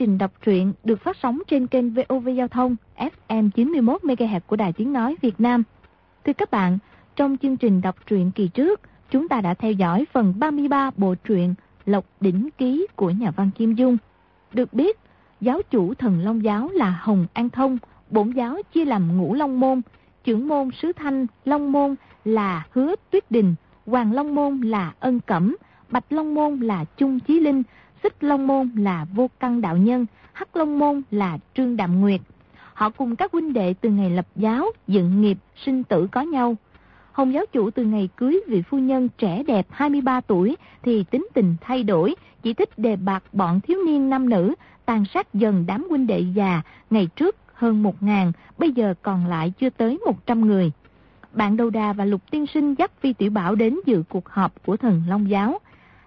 trình đọc truyện được phát sóng trên kênh VOV Giao thông FM 91MHz của Đài Tiếng Nói Việt Nam. Thưa các bạn, trong chương trình đọc truyện kỳ trước, chúng ta đã theo dõi phần 33 bộ truyện Lộc Đỉnh Ký của nhà văn Kim Dung. Được biết, giáo chủ thần Long Giáo là Hồng An Thông, bổn giáo chia làm ngũ Long Môn, trưởng môn Sứ Thanh Long Môn là Hứa Tuyết Đình, Hoàng Long Môn là Ân Cẩm, Bạch Long Môn là Trung Chí Linh, Xích Long Môn là Vô Căn Đạo Nhân, Hắc Long Môn là Trương Đạm Nguyệt. Họ cùng các huynh đệ từ ngày lập giáo, dựng nghiệp, sinh tử có nhau. Hồng giáo chủ từ ngày cưới vị phu nhân trẻ đẹp 23 tuổi thì tính tình thay đổi, chỉ thích đề bạc bọn thiếu niên nam nữ, tàn sát dần đám huynh đệ già, ngày trước hơn 1.000, bây giờ còn lại chưa tới 100 người. Bạn Đầu Đà và Lục Tiên Sinh dắt Phi Tiểu Bảo đến dự cuộc họp của thần Long Giáo.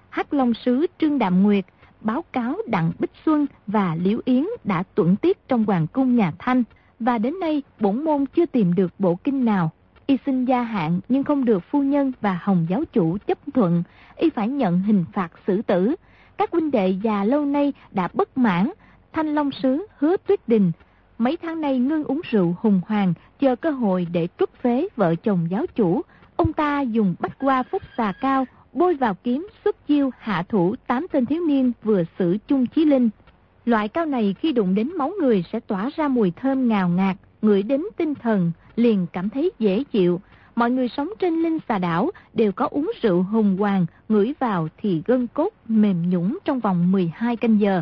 Hắc Long Sứ Trương Đạm Nguyệt báo cáo Đặng Bích Xuân và Liễu Yến đã tuẩn tiết trong hoàng cung nhà Thanh, và đến nay bổn môn chưa tìm được bộ kinh nào. Y xin gia hạn nhưng không được phu nhân và hồng giáo chủ chấp thuận, y phải nhận hình phạt xử tử. Các huynh đệ già lâu nay đã bất mãn, Thanh Long Sứ hứa tuyết đình. Mấy tháng nay ngưng uống rượu hùng hoàng, chờ cơ hội để trút phế vợ chồng giáo chủ. Ông ta dùng bách qua phúc xà cao, bôi vào kiếm xuất chiêu hạ thủ tám tên thiếu niên vừa xử chung chí linh. Loại cao này khi đụng đến máu người sẽ tỏa ra mùi thơm ngào ngạt, ngửi đến tinh thần, liền cảm thấy dễ chịu. Mọi người sống trên linh xà đảo đều có uống rượu hùng hoàng, ngửi vào thì gân cốt mềm nhũng trong vòng 12 canh giờ.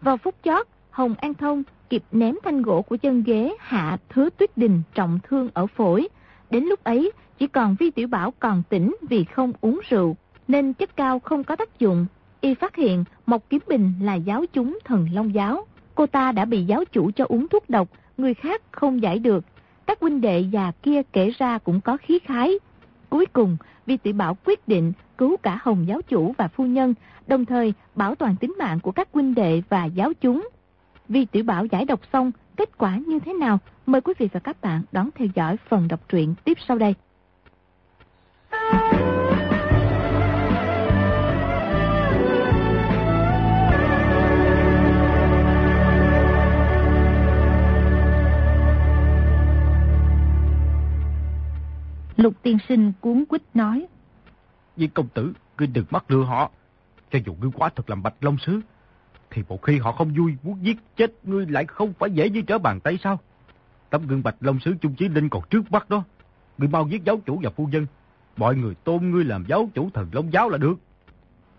Vào phút chót, Hồng An Thông kịp ném thanh gỗ của chân ghế hạ thứ tuyết đình trọng thương ở phổi. Đến lúc ấy, chỉ còn Vi Tiểu Bảo còn tỉnh vì không uống rượu, nên chất cao không có tác dụng. Y phát hiện Mộc Kiếm Bình là giáo chúng thần Long Giáo. Cô ta đã bị giáo chủ cho uống thuốc độc, người khác không giải được. Các huynh đệ già kia kể ra cũng có khí khái. Cuối cùng, Vi Tiểu Bảo quyết định cứu cả Hồng giáo chủ và phu nhân, đồng thời bảo toàn tính mạng của các huynh đệ và giáo chúng. Vi Tiểu Bảo giải độc xong, kết quả như thế nào? Mời quý vị và các bạn đón theo dõi phần đọc truyện tiếp sau đây. Lục tiên sinh cuốn quýt nói. Viên công tử, ngươi đừng mắc lừa họ. Cho dù ngươi quá thật làm bạch long sứ, thì một khi họ không vui muốn giết chết ngươi lại không phải dễ như trở bàn tay sao? Tấm gương bạch long sứ Trung Chí Linh còn trước mắt đó. Ngươi mau giết giáo chủ và phu nhân. Mọi người tôn ngươi làm giáo chủ thần long giáo là được.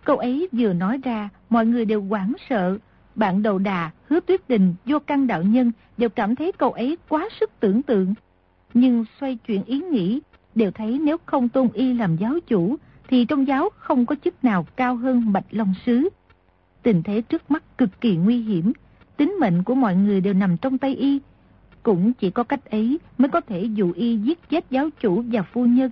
Câu ấy vừa nói ra, mọi người đều hoảng sợ. Bạn đầu đà, hứa tuyết đình, vô căn đạo nhân đều cảm thấy câu ấy quá sức tưởng tượng. Nhưng xoay chuyển ý nghĩ, đều thấy nếu không tôn y làm giáo chủ, thì trong giáo không có chức nào cao hơn Bạch Long Sứ. Tình thế trước mắt cực kỳ nguy hiểm, tính mệnh của mọi người đều nằm trong tay y. Cũng chỉ có cách ấy mới có thể dụ y giết chết giáo chủ và phu nhân.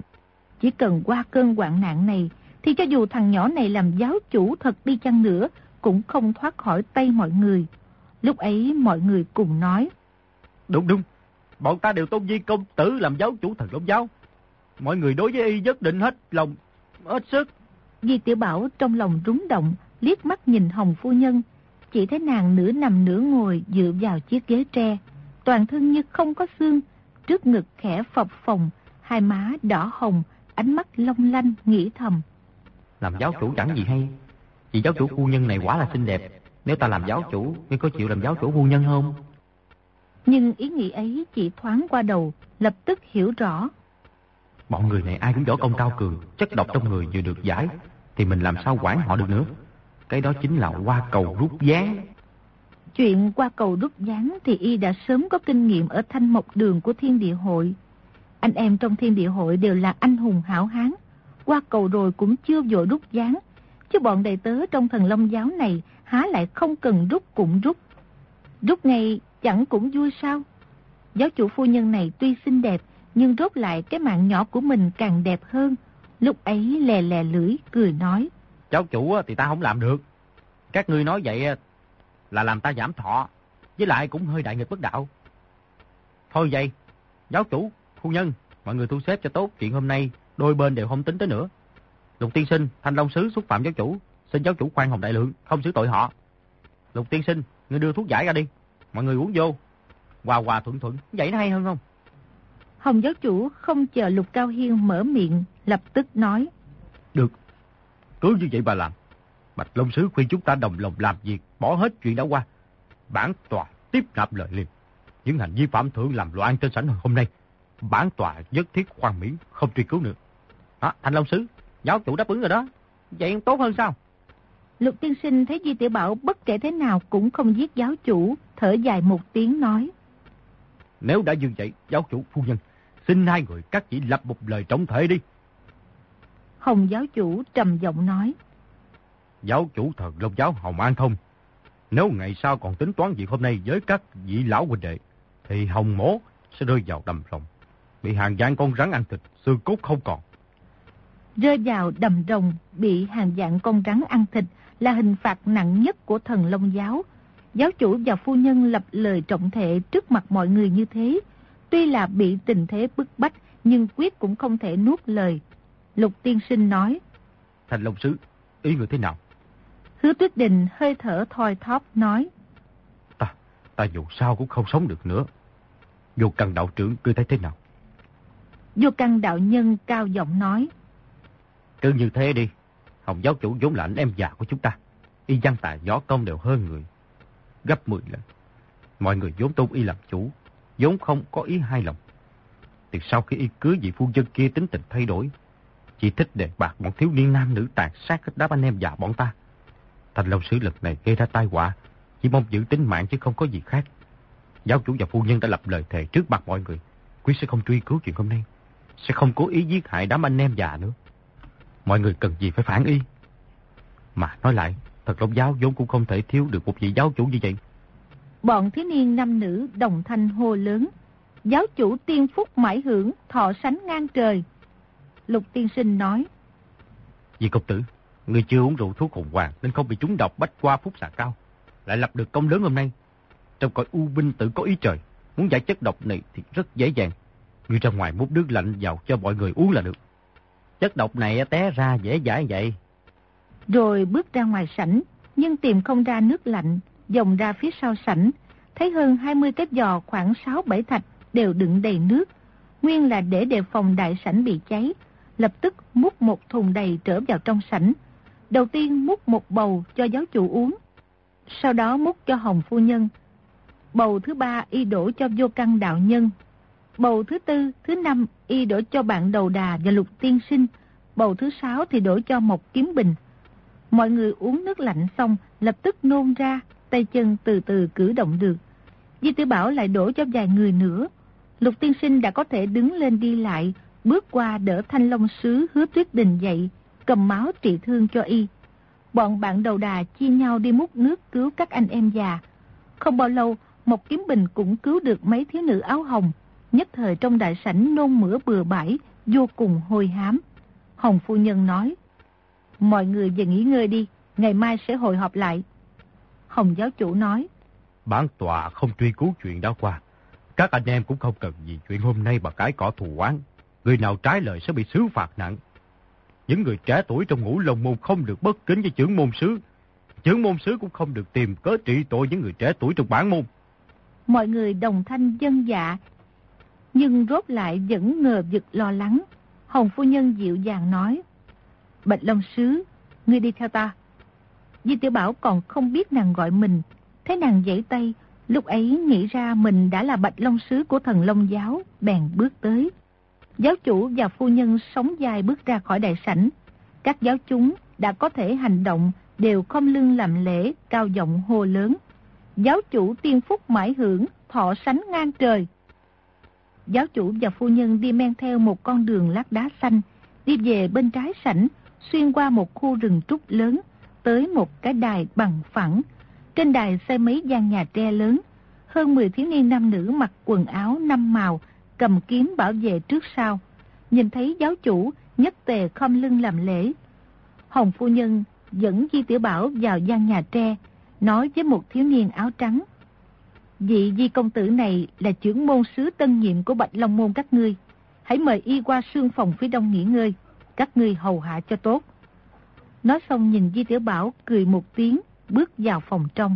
Chỉ cần qua cơn hoạn nạn này, thì cho dù thằng nhỏ này làm giáo chủ thật đi chăng nữa, cũng không thoát khỏi tay mọi người. Lúc ấy mọi người cùng nói. Đúng đúng, bọn ta đều tôn di công tử làm giáo chủ thần long giáo. Mọi người đối với y nhất định hết lòng, hết sức. Di Tiểu Bảo trong lòng rúng động, liếc mắt nhìn Hồng Phu Nhân. Chỉ thấy nàng nửa nằm nửa ngồi dựa vào chiếc ghế tre. Toàn thân như không có xương, trước ngực khẽ phập phồng, hai má đỏ hồng, ánh mắt long lanh, nghĩ thầm. Làm giáo chủ chẳng gì hay, vì giáo chủ phu nhân này quá là xinh đẹp. Nếu ta làm giáo chủ, ngươi có chịu làm giáo chủ phu nhân không? Nhưng ý nghĩ ấy chỉ thoáng qua đầu, lập tức hiểu rõ. Bọn người này ai cũng võ công cao cường, chất độc trong người vừa được giải, thì mình làm sao quản họ được nữa. Cái đó chính là qua cầu rút gián. Chuyện qua cầu rút gián thì y đã sớm có kinh nghiệm ở thanh mộc đường của thiên địa hội. Anh em trong thiên địa hội đều là anh hùng hảo hán. Qua cầu rồi cũng chưa vội rút gián. Chứ bọn đầy tớ trong thần long giáo này há lại không cần rút cũng rút. Rút ngay chẳng cũng vui sao? Giáo chủ phu nhân này tuy xinh đẹp nhưng rốt lại cái mạng nhỏ của mình càng đẹp hơn. Lúc ấy lè lè lưỡi, cười nói. Cháu chủ thì ta không làm được. Các ngươi nói vậy là làm ta giảm thọ, với lại cũng hơi đại nghịch bất đạo. Thôi vậy, giáo chủ, phu nhân, mọi người thu xếp cho tốt chuyện hôm nay, đôi bên đều không tính tới nữa. Lục tiên sinh, thanh long sứ xúc phạm giáo chủ, xin giáo chủ khoan hồng đại lượng, không xử tội họ. Lục tiên sinh, ngươi đưa thuốc giải ra đi. Mọi người uống vô. Hòa hòa thuận thuận, vậy nó hay hơn không? Hồng giáo chủ không chờ Lục Cao Hiên mở miệng, lập tức nói. Được, cứ như vậy bà làm. Bạch Long Sứ khuyên chúng ta đồng lòng làm việc, bỏ hết chuyện đã qua. Bản tòa tiếp nạp lời liền. Những hành vi phạm thượng làm loạn trên sảnh hôm nay, bản tòa nhất thiết khoan miễn, không truy cứu nữa. À, Thành Long Sứ, giáo chủ đáp ứng rồi đó. Vậy tốt hơn sao? Lục tiên sinh thấy Di Tiểu Bảo bất kể thế nào cũng không giết giáo chủ, thở dài một tiếng nói. Nếu đã như vậy, giáo chủ phu nhân, xin hai người các chỉ lập một lời trọng thể đi. Hồng giáo chủ trầm giọng nói. Giáo chủ thần Long giáo Hồng An Thông, nếu ngày sau còn tính toán việc hôm nay với các vị lão huynh đệ, thì Hồng Mố sẽ rơi vào đầm rồng, bị hàng dạng con rắn ăn thịt, xương cốt không còn. Rơi vào đầm rồng, bị hàng dạng con rắn ăn thịt là hình phạt nặng nhất của thần Long giáo. Giáo chủ và phu nhân lập lời trọng thệ trước mặt mọi người như thế, tuy là bị tình thế bức bách, nhưng quyết cũng không thể nuốt lời. Lục tiên sinh nói. Thành Long Sứ, ý người thế nào? Hứa tuyết đình hơi thở thoi thóp nói. Ta, ta dù sao cũng không sống được nữa. Vô căn đạo trưởng cứ thấy thế nào? Vô căn đạo nhân cao giọng nói. Cứ như thế đi. Hồng giáo chủ vốn là anh em già của chúng ta. Y văn tài võ công đều hơn người. Gấp 10 lần. Mọi người vốn tôn y làm chủ vốn không có ý hai lòng. Từ sau khi y cưới vị phu dân kia tính tình thay đổi. Chỉ thích đề bạc bọn thiếu niên nam nữ tàn sát hết đám anh em già bọn ta. Thành lòng Sứ lực này gây ra tai họa, chỉ mong giữ tính mạng chứ không có gì khác. Giáo chủ và phu nhân đã lập lời thề trước mặt mọi người, quý sẽ không truy cứu chuyện hôm nay, sẽ không cố ý giết hại đám anh em già nữa. Mọi người cần gì phải phản y. Mà nói lại, thật lòng giáo vốn cũng không thể thiếu được một vị giáo chủ như vậy. Bọn thiếu niên nam nữ đồng thanh hô lớn. Giáo chủ tiên phúc mãi hưởng, thọ sánh ngang trời. Lục tiên sinh nói. Vì công tử, Người chưa uống rượu thuốc hồn hoàng nên không bị trúng độc bách qua phúc xạ cao. Lại lập được công lớn hôm nay. Trong cõi u binh tự có ý trời. Muốn giải chất độc này thì rất dễ dàng. Người ra ngoài múc nước lạnh vào cho mọi người uống là được. Chất độc này té ra dễ giải vậy. Rồi bước ra ngoài sảnh, nhưng tìm không ra nước lạnh, dòng ra phía sau sảnh, thấy hơn 20 cái giò khoảng 6-7 thạch đều đựng đầy nước. Nguyên là để đề phòng đại sảnh bị cháy, lập tức múc một thùng đầy trở vào trong sảnh, Đầu tiên múc một bầu cho giáo chủ uống, sau đó múc cho Hồng Phu Nhân. Bầu thứ ba y đổ cho vô căn đạo nhân. Bầu thứ tư, thứ năm y đổ cho bạn đầu đà và lục tiên sinh. Bầu thứ sáu thì đổ cho một kiếm bình. Mọi người uống nước lạnh xong, lập tức nôn ra, tay chân từ từ cử động được. Di tử Bảo lại đổ cho vài người nữa. Lục tiên sinh đã có thể đứng lên đi lại, bước qua đỡ thanh long sứ hứa tuyết đình dậy, cầm máu trị thương cho y. Bọn bạn đầu đà chia nhau đi múc nước cứu các anh em già. Không bao lâu, một kiếm bình cũng cứu được mấy thiếu nữ áo hồng. Nhất thời trong đại sảnh nôn mửa bừa bãi, vô cùng hôi hám. Hồng phu nhân nói, mọi người về nghỉ ngơi đi, ngày mai sẽ hội họp lại. Hồng giáo chủ nói, Bản tòa không truy cứu chuyện đã qua. Các anh em cũng không cần gì chuyện hôm nay mà cái cỏ thù oán. Người nào trái lời sẽ bị xử phạt nặng. Những người trẻ tuổi trong ngũ lồng môn không được bất kính với trưởng môn sứ. Trưởng môn sứ cũng không được tìm cớ trị tội những người trẻ tuổi trong bản môn. Mọi người đồng thanh dân dạ, nhưng rốt lại vẫn ngờ vực lo lắng. Hồng phu nhân dịu dàng nói, Bạch Long Sứ, ngươi đi theo ta. Di tiểu Bảo còn không biết nàng gọi mình, thấy nàng dãy tay, lúc ấy nghĩ ra mình đã là Bạch Long Sứ của thần Long Giáo, bèn bước tới. Giáo chủ và phu nhân sống dài bước ra khỏi đại sảnh. Các giáo chúng đã có thể hành động đều không lưng làm lễ, cao giọng hô lớn. Giáo chủ tiên phúc mãi hưởng, thọ sánh ngang trời. Giáo chủ và phu nhân đi men theo một con đường lát đá xanh, đi về bên trái sảnh, xuyên qua một khu rừng trúc lớn, tới một cái đài bằng phẳng. Trên đài xây mấy gian nhà tre lớn, hơn 10 thiếu niên nam nữ mặc quần áo năm màu, cầm kiếm bảo vệ trước sau. Nhìn thấy giáo chủ, nhất tề khom lưng làm lễ. Hồng phu nhân dẫn Di Tiểu Bảo vào gian nhà tre, nói với một thiếu niên áo trắng. Vị Di công tử này là trưởng môn sứ tân nhiệm của Bạch Long Môn các ngươi. Hãy mời y qua sương phòng phía đông nghỉ ngơi, các ngươi hầu hạ cho tốt. Nói xong nhìn Di Tiểu Bảo cười một tiếng, bước vào phòng trong.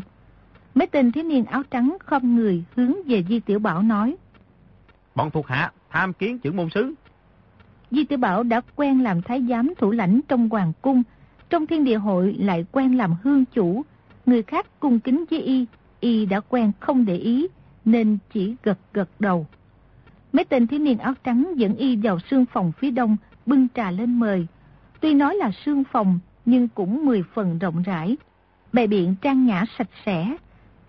Mấy tên thiếu niên áo trắng không người hướng về Di Tiểu Bảo nói. Bọn thuộc hạ tham kiến trưởng môn sứ. Di Tiểu Bảo đã quen làm thái giám thủ lãnh trong hoàng cung, trong thiên địa hội lại quen làm hương chủ. Người khác cung kính với y, y đã quen không để ý, nên chỉ gật gật đầu. Mấy tên thiếu niên áo trắng dẫn y vào sương phòng phía đông, bưng trà lên mời. Tuy nói là sương phòng, nhưng cũng mười phần rộng rãi. Bề biện trang nhã sạch sẽ.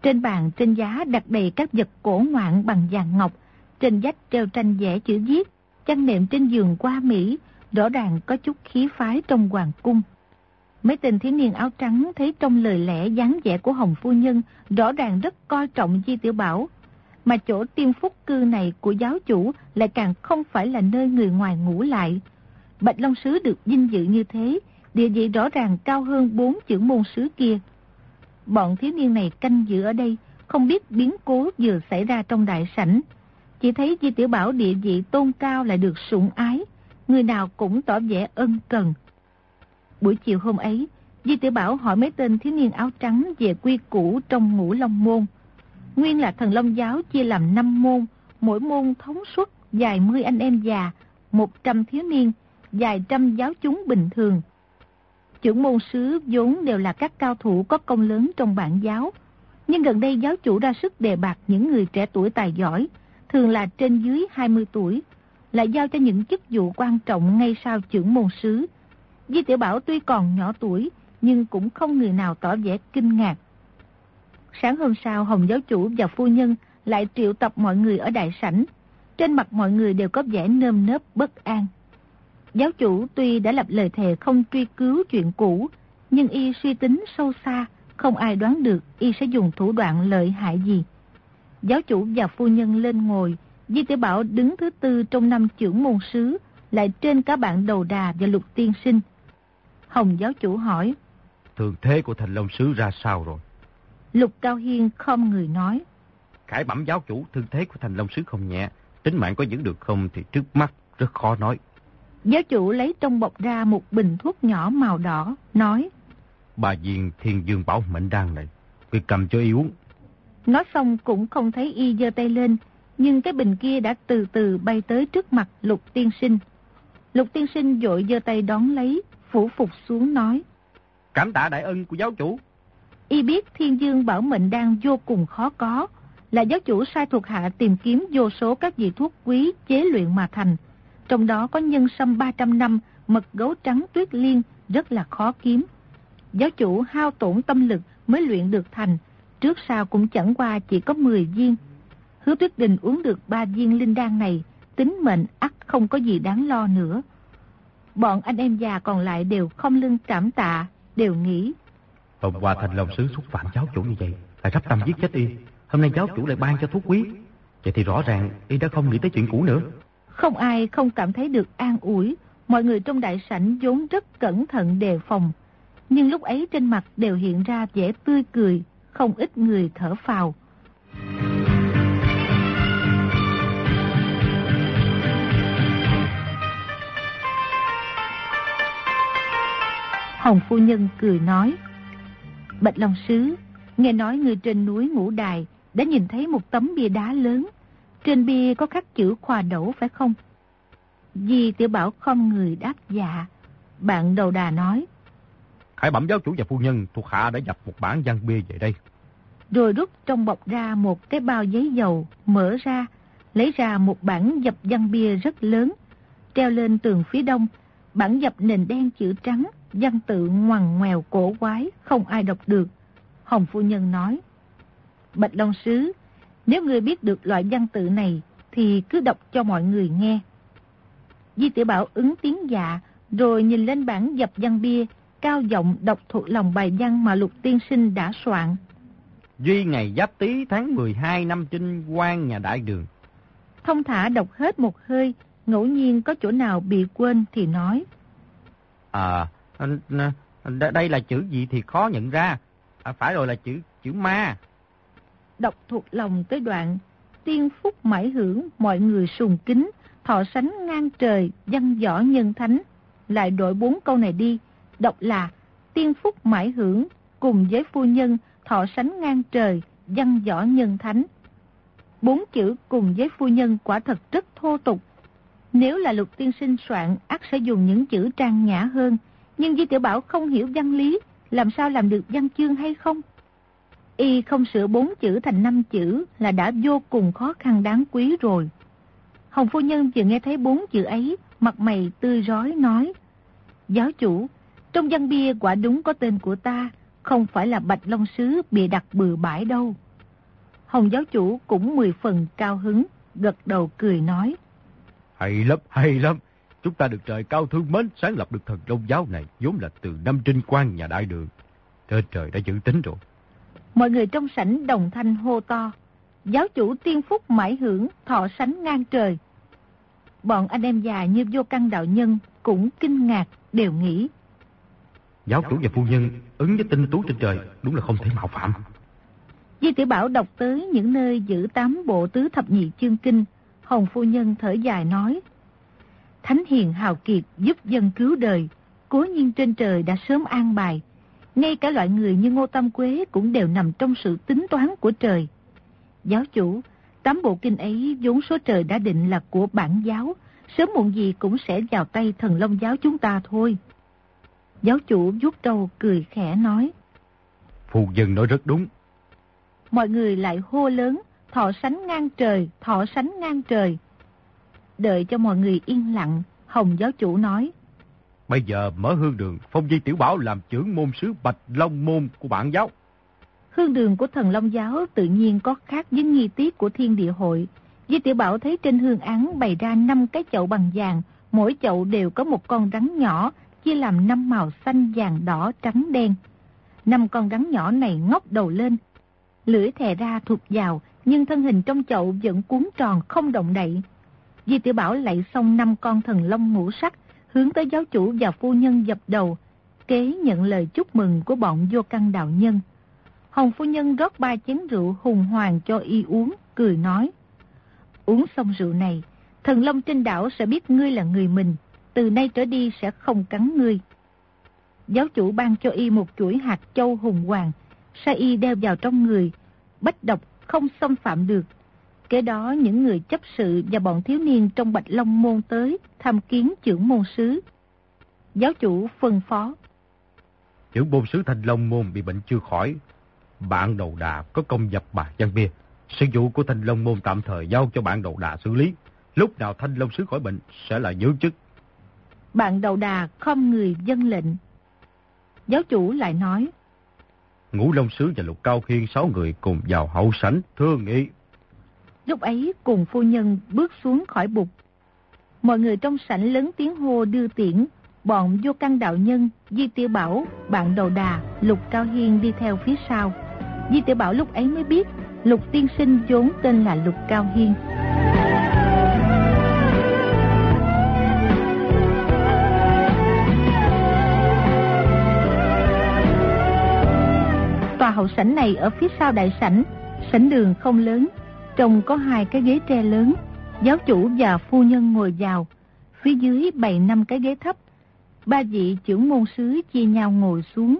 Trên bàn trên giá đặt đầy các vật cổ ngoạn bằng vàng ngọc. Trên vách treo tranh vẽ chữ viết. Chăn nệm trên giường qua Mỹ, rõ ràng có chút khí phái trong hoàng cung. Mấy tên thiếu niên áo trắng thấy trong lời lẽ dáng vẻ của Hồng Phu Nhân rõ ràng rất coi trọng Di Tiểu Bảo. Mà chỗ tiêm phúc cư này của giáo chủ lại càng không phải là nơi người ngoài ngủ lại. Bạch Long Sứ được vinh dự như thế, địa vị rõ ràng cao hơn bốn chữ môn sứ kia. Bọn thiếu niên này canh giữ ở đây, không biết biến cố vừa xảy ra trong đại sảnh. Chỉ thấy Di Tiểu Bảo địa vị tôn cao lại được sủng ái, người nào cũng tỏ vẻ ân cần. Buổi chiều hôm ấy, Di Tiểu Bảo hỏi mấy tên thiếu niên áo trắng về quy củ trong ngũ long môn. Nguyên là thần long giáo chia làm 5 môn, mỗi môn thống suất dài mươi anh em già, 100 thiếu niên, dài trăm giáo chúng bình thường. Trưởng môn sứ vốn đều là các cao thủ có công lớn trong bản giáo, nhưng gần đây giáo chủ ra sức đề bạc những người trẻ tuổi tài giỏi, thường là trên dưới 20 tuổi, lại giao cho những chức vụ quan trọng ngay sau trưởng môn sứ. Di Tiểu Bảo tuy còn nhỏ tuổi, nhưng cũng không người nào tỏ vẻ kinh ngạc. Sáng hôm sau, Hồng giáo chủ và phu nhân lại triệu tập mọi người ở đại sảnh. Trên mặt mọi người đều có vẻ nơm nớp bất an. Giáo chủ tuy đã lập lời thề không truy cứu chuyện cũ, nhưng y suy tính sâu xa, không ai đoán được y sẽ dùng thủ đoạn lợi hại gì. Giáo chủ và phu nhân lên ngồi, Di Tiểu Bảo đứng thứ tư trong năm trưởng môn sứ, lại trên cả bạn đầu đà và lục tiên sinh. Hồng giáo chủ hỏi. Thường thế của thành long sứ ra sao rồi? Lục Cao Hiên không người nói. Khải bẩm giáo chủ, thương thế của thành long sứ không nhẹ. Tính mạng có giữ được không thì trước mắt rất khó nói. Giáo chủ lấy trong bọc ra một bình thuốc nhỏ màu đỏ, nói. Bà viên thiên dương bảo mệnh đan này, cứ cầm cho y uống. Nói xong cũng không thấy y giơ tay lên, nhưng cái bình kia đã từ từ bay tới trước mặt lục tiên sinh. Lục tiên sinh dội giơ tay đón lấy, phủ phục xuống nói. Cảm tạ đại ân của giáo chủ. Y biết thiên dương bảo mệnh đang vô cùng khó có, là giáo chủ sai thuộc hạ tìm kiếm vô số các vị thuốc quý chế luyện mà thành. Trong đó có nhân sâm 300 năm, mật gấu trắng tuyết liên rất là khó kiếm. Giáo chủ hao tổn tâm lực mới luyện được thành, trước sau cũng chẳng qua chỉ có 10 viên. Hứa Tuyết Đình uống được 3 viên linh đan này, tính mệnh ắt không có gì đáng lo nữa. Bọn anh em già còn lại đều không lưng cảm tạ, đều nghĩ. Hôm qua thành lòng sứ xúc phạm giáo chủ như vậy, phải sắp tâm giết chết y. Hôm nay giáo chủ lại ban cho thuốc quý. Vậy thì rõ ràng y đã không nghĩ tới chuyện cũ nữa. Không ai không cảm thấy được an ủi, mọi người trong đại sảnh vốn rất cẩn thận đề phòng. Nhưng lúc ấy trên mặt đều hiện ra vẻ tươi cười, không ít người thở phào. Hồng Phu Nhân cười nói, Bạch Long Sứ, nghe nói người trên núi Ngũ Đài đã nhìn thấy một tấm bia đá lớn. Trên bia có khắc chữ khoa đẩu phải không? Di tiểu bảo không người đáp dạ. Bạn đầu đà nói. Khải bẩm giáo chủ và phu nhân thuộc hạ đã dập một bản văn bia về đây. Rồi rút trong bọc ra một cái bao giấy dầu, mở ra, lấy ra một bản dập văn bia rất lớn, treo lên tường phía đông. Bản dập nền đen chữ trắng, văn tự ngoằn ngoèo cổ quái, không ai đọc được. Hồng Phu Nhân nói, Bạch Long Sứ, nếu người biết được loại văn tự này, thì cứ đọc cho mọi người nghe. Di Tiểu Bảo ứng tiếng dạ, rồi nhìn lên bản dập văn bia, cao giọng đọc thuộc lòng bài văn mà Lục Tiên Sinh đã soạn. Duy ngày giáp tý tháng 12 năm trinh quan nhà đại đường. Thông thả đọc hết một hơi, ngẫu nhiên có chỗ nào bị quên thì nói. À, đây là chữ gì thì khó nhận ra. À, phải rồi là chữ chữ ma. Đọc thuộc lòng tới đoạn, tiên phúc mãi hưởng, mọi người sùng kính, thọ sánh ngang trời, văn võ nhân thánh. Lại đổi bốn câu này đi, đọc là tiên phúc mãi hưởng, cùng với phu nhân, thọ sánh ngang trời, văn võ nhân thánh. Bốn chữ cùng với phu nhân quả thật rất thô tục. Nếu là lục tiên sinh soạn, ắt sẽ dùng những chữ trang nhã hơn. Nhưng Di Tiểu Bảo không hiểu văn lý, làm sao làm được văn chương hay không? Y không sửa bốn chữ thành năm chữ là đã vô cùng khó khăn đáng quý rồi. Hồng phu nhân vừa nghe thấy bốn chữ ấy, mặt mày tươi rói nói. Giáo chủ, trong văn bia quả đúng có tên của ta, không phải là Bạch Long Sứ bị đặt bừa bãi đâu. Hồng giáo chủ cũng mười phần cao hứng, gật đầu cười nói. Hay lắm, hay lắm. Chúng ta được trời cao thương mến sáng lập được thần Long giáo này, vốn là từ năm trinh quan nhà đại đường. trời trời đã giữ tính rồi. Mọi người trong sảnh đồng thanh hô to. Giáo chủ tiên phúc mãi hưởng, thọ sánh ngang trời. Bọn anh em già như vô căn đạo nhân cũng kinh ngạc, đều nghĩ. Giáo chủ và phu nhân ứng với tinh tú trên trời đúng là không thể mạo phạm. Di tiểu Bảo đọc tới những nơi giữ tám bộ tứ thập nhị chương kinh, Hồng phu nhân thở dài nói. Thánh hiền hào kiệt giúp dân cứu đời, cố nhiên trên trời đã sớm an bài. Ngay cả loại người như Ngô Tâm Quế cũng đều nằm trong sự tính toán của trời. Giáo chủ, tám bộ kinh ấy vốn số trời đã định là của bản giáo, sớm muộn gì cũng sẽ vào tay thần long giáo chúng ta thôi. Giáo chủ vuốt đầu cười khẽ nói. Phu dân nói rất đúng. Mọi người lại hô lớn, thọ sánh ngang trời, thọ sánh ngang trời. Đợi cho mọi người yên lặng, Hồng giáo chủ nói. Bây giờ mở hương đường, phong di tiểu bảo làm trưởng môn sứ Bạch Long Môn của bản giáo. Hương đường của thần Long giáo tự nhiên có khác với nghi tiết của thiên địa hội. Di tiểu bảo thấy trên hương án bày ra năm cái chậu bằng vàng, mỗi chậu đều có một con rắn nhỏ, chia làm năm màu xanh, vàng, đỏ, trắng, đen. Năm con rắn nhỏ này ngóc đầu lên, lưỡi thè ra thụt vào, nhưng thân hình trong chậu vẫn cuốn tròn không động đậy. Di tiểu Bảo lạy xong năm con thần long ngũ sắc, hướng tới giáo chủ và phu nhân dập đầu, kế nhận lời chúc mừng của bọn vô căn đạo nhân. Hồng phu nhân rót ba chén rượu hùng hoàng cho y uống, cười nói. Uống xong rượu này, thần long trên đảo sẽ biết ngươi là người mình, từ nay trở đi sẽ không cắn ngươi. Giáo chủ ban cho y một chuỗi hạt châu hùng hoàng, sai y đeo vào trong người, bách độc không xâm phạm được. Kế đó những người chấp sự và bọn thiếu niên trong Bạch Long môn tới tham kiến trưởng môn sứ. Giáo chủ phân phó. Trưởng môn sứ Thanh Long môn bị bệnh chưa khỏi. Bạn đầu đà có công dập bà Giang Bia. Sự vụ của Thanh Long môn tạm thời giao cho bạn đầu đà xử lý. Lúc nào Thanh Long sứ khỏi bệnh sẽ là giữ chức. Bạn đầu đà không người dân lệnh. Giáo chủ lại nói. Ngũ Long Sứ và Lục Cao Khiên sáu người cùng vào hậu sảnh thương nghị. Lúc ấy cùng phu nhân bước xuống khỏi bục. Mọi người trong sảnh lớn tiếng hô đưa tiễn, bọn vô căn đạo nhân, Di Tiểu Bảo, bạn đầu đà, Lục Cao Hiên đi theo phía sau. Di Tiểu Bảo lúc ấy mới biết, Lục Tiên Sinh vốn tên là Lục Cao Hiên. Tòa hậu sảnh này ở phía sau đại sảnh, sảnh đường không lớn, trông có hai cái ghế tre lớn, giáo chủ và phu nhân ngồi vào, phía dưới bày năm cái ghế thấp. Ba vị trưởng môn sứ chia nhau ngồi xuống,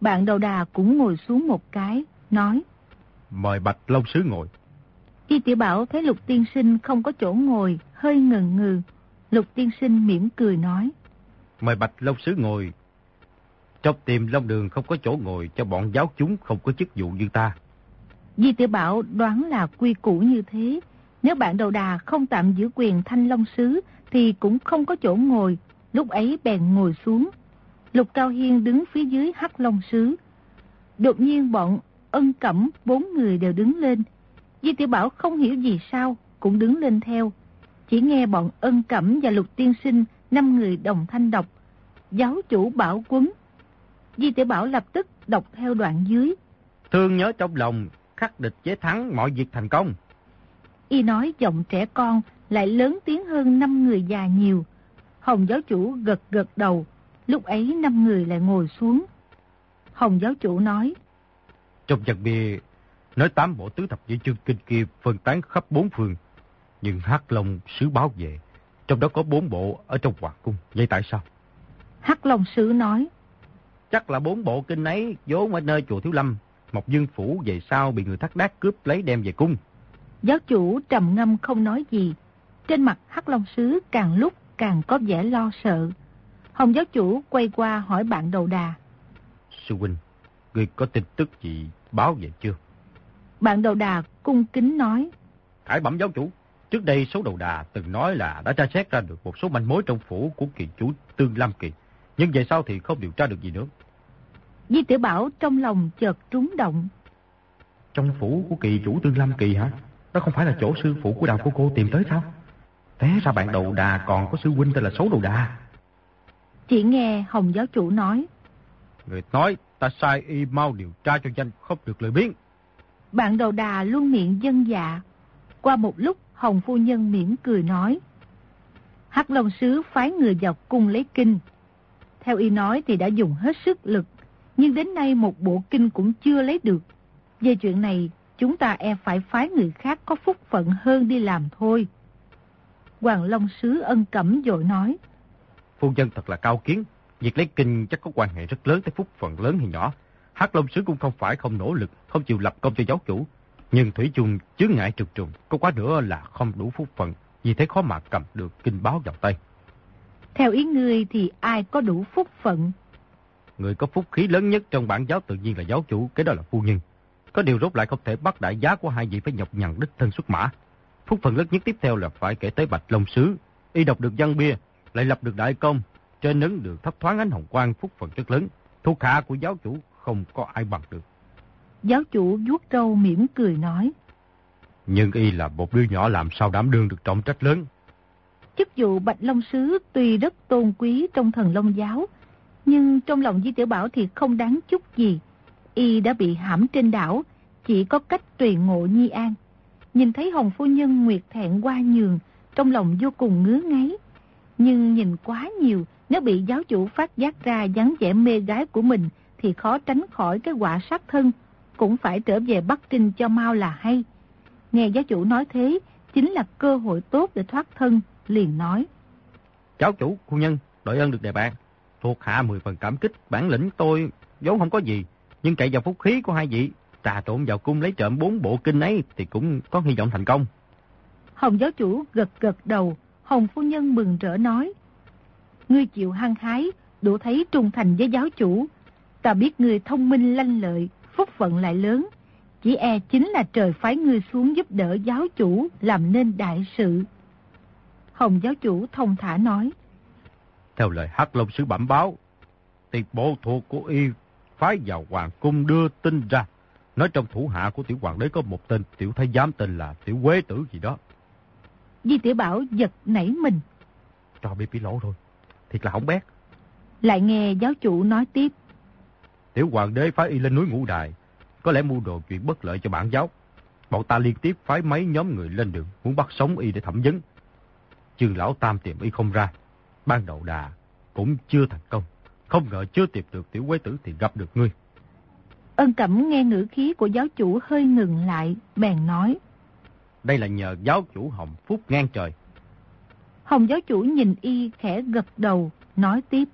bạn đầu đà cũng ngồi xuống một cái, nói. Mời Bạch Long Sứ ngồi. Y tiểu bảo thấy lục tiên sinh không có chỗ ngồi, hơi ngần ngừ. Lục tiên sinh mỉm cười nói. Mời Bạch Long Sứ ngồi, trong tìm Long Đường không có chỗ ngồi cho bọn giáo chúng không có chức vụ như ta. Di tiểu Bảo đoán là quy củ như thế. Nếu bạn đầu đà không tạm giữ quyền thanh long sứ thì cũng không có chỗ ngồi. Lúc ấy bèn ngồi xuống. Lục Cao Hiên đứng phía dưới hắc long sứ. Đột nhiên bọn ân cẩm bốn người đều đứng lên. Di tiểu Bảo không hiểu gì sao, cũng đứng lên theo. Chỉ nghe bọn ân cẩm và lục tiên sinh, năm người đồng thanh đọc. Giáo chủ bảo quấn Di tiểu Bảo lập tức đọc theo đoạn dưới. Thương nhớ trong lòng, khắc địch chế thắng, mọi việc thành công. Y nói giọng trẻ con lại lớn tiếng hơn năm người già nhiều. Hồng giáo chủ gật gật đầu, lúc ấy năm người lại ngồi xuống. Hồng giáo chủ nói. Trong giặc bia, nói tám bộ tứ thập nhị chương kinh kia phân tán khắp bốn phương. Nhưng Hắc Long sứ báo về, trong đó có bốn bộ ở trong hoàng cung. Vậy tại sao? Hắc Long sứ nói. Chắc là bốn bộ kinh ấy vốn ở nơi chùa Thiếu Lâm. Mộc Dương Phủ về sau bị người thắt đát cướp lấy đem về cung. Giáo chủ trầm ngâm không nói gì. Trên mặt Hắc Long Sứ càng lúc càng có vẻ lo sợ. Hồng giáo chủ quay qua hỏi bạn đầu đà. Sư huynh, người có tin tức gì báo về chưa? Bạn đầu đà cung kính nói. Khải bẩm giáo chủ, trước đây số đầu đà từng nói là đã tra xét ra được một số manh mối trong phủ của kỳ chủ Tương Lam Kỳ. Nhưng về sau thì không điều tra được gì nữa. Di tiểu Bảo trong lòng chợt trúng động. Trong phủ của kỳ chủ Tương Lam Kỳ hả? Đó không phải là chỗ sư phụ của đạo của cô tìm tới sao? Té ra bạn đầu đà còn có sư huynh tên là Xấu Đầu Đà. Chỉ nghe Hồng giáo chủ nói. Người nói ta sai y mau điều tra cho danh không được lời biến. Bạn đầu đà luôn miệng dân dạ. Qua một lúc Hồng phu nhân mỉm cười nói. Hắc Long Sứ phái người vào cung lấy kinh. Theo y nói thì đã dùng hết sức lực. Nhưng đến nay một bộ kinh cũng chưa lấy được. Về chuyện này chúng ta e phải phái người khác có phúc phận hơn đi làm thôi. Hoàng Long Sứ ân cẩm dội nói. Phu nhân thật là cao kiến. Việc lấy kinh chắc có quan hệ rất lớn tới phúc phận lớn hay nhỏ. Hắc Long Sứ cũng không phải không nỗ lực, không chịu lập công cho giáo chủ. Nhưng Thủy chung chướng ngại trực trùng, có quá nữa là không đủ phúc phận, vì thế khó mà cầm được kinh báo vào tay. Theo ý ngươi thì ai có đủ phúc phận? Người có phúc khí lớn nhất trong bản giáo tự nhiên là giáo chủ, cái đó là phu nhân. Có điều rốt lại không thể bắt đại giá của hai vị phải nhọc nhằn đích thân xuất mã. Phúc phần lớn nhất tiếp theo là phải kể tới Bạch Long Sứ. Y đọc được văn bia, lại lập được đại công, trên nấn được thấp thoáng ánh hồng quang phúc phần rất lớn. Thuộc hạ của giáo chủ không có ai bằng được. Giáo chủ vuốt râu mỉm cười nói. Nhưng y là một đứa nhỏ làm sao đảm đương được trọng trách lớn. Chức vụ Bạch Long Sứ tuy rất tôn quý trong thần Long giáo, nhưng trong lòng Di Tiểu Bảo thì không đáng chút gì. Y đã bị hãm trên đảo, chỉ có cách tùy ngộ nhi an. Nhìn thấy Hồng Phu Nhân nguyệt thẹn qua nhường, trong lòng vô cùng ngứa ngáy. Nhưng nhìn quá nhiều, nếu bị giáo chủ phát giác ra dáng vẻ mê gái của mình, thì khó tránh khỏi cái quả sát thân, cũng phải trở về Bắc Trinh cho mau là hay. Nghe giáo chủ nói thế, chính là cơ hội tốt để thoát thân, liền nói. Giáo chủ, phu nhân, đội ơn được đề bạc. Thuộc hạ mười phần cảm kích, bản lĩnh tôi vốn không có gì, nhưng cậy vào phúc khí của hai vị, trà trộn vào cung lấy trộm bốn bộ kinh ấy thì cũng có hy vọng thành công. Hồng giáo chủ gật gật đầu, Hồng phu nhân mừng rỡ nói. Ngươi chịu hăng hái, đủ thấy trung thành với giáo chủ. Ta biết ngươi thông minh lanh lợi, phúc phận lại lớn. Chỉ e chính là trời phái ngươi xuống giúp đỡ giáo chủ làm nên đại sự. Hồng giáo chủ thông thả nói. Theo lời Hắc Long Sứ bẩm báo, tiệt bộ thuộc của y phái vào hoàng cung đưa tin ra. Nói trong thủ hạ của tiểu hoàng đế có một tên tiểu thái giám tên là tiểu quế tử gì đó. Di tiểu bảo giật nảy mình. Cho bị bị lộ rồi. Thiệt là hỏng bét. Lại nghe giáo chủ nói tiếp. Tiểu hoàng đế phái y lên núi ngũ đài. Có lẽ mua đồ chuyện bất lợi cho bản giáo. Bọn ta liên tiếp phái mấy nhóm người lên đường muốn bắt sống y để thẩm vấn. Trương lão tam tìm y không ra. Ban đầu đà cũng chưa thành công. Không ngờ chưa tìm được tiểu quế tử thì gặp được ngươi. Ân Cẩm nghe ngữ khí của giáo chủ hơi ngừng lại, bèn nói. Đây là nhờ giáo chủ Hồng Phúc ngang trời. Hồng giáo chủ nhìn y khẽ gật đầu, nói tiếp.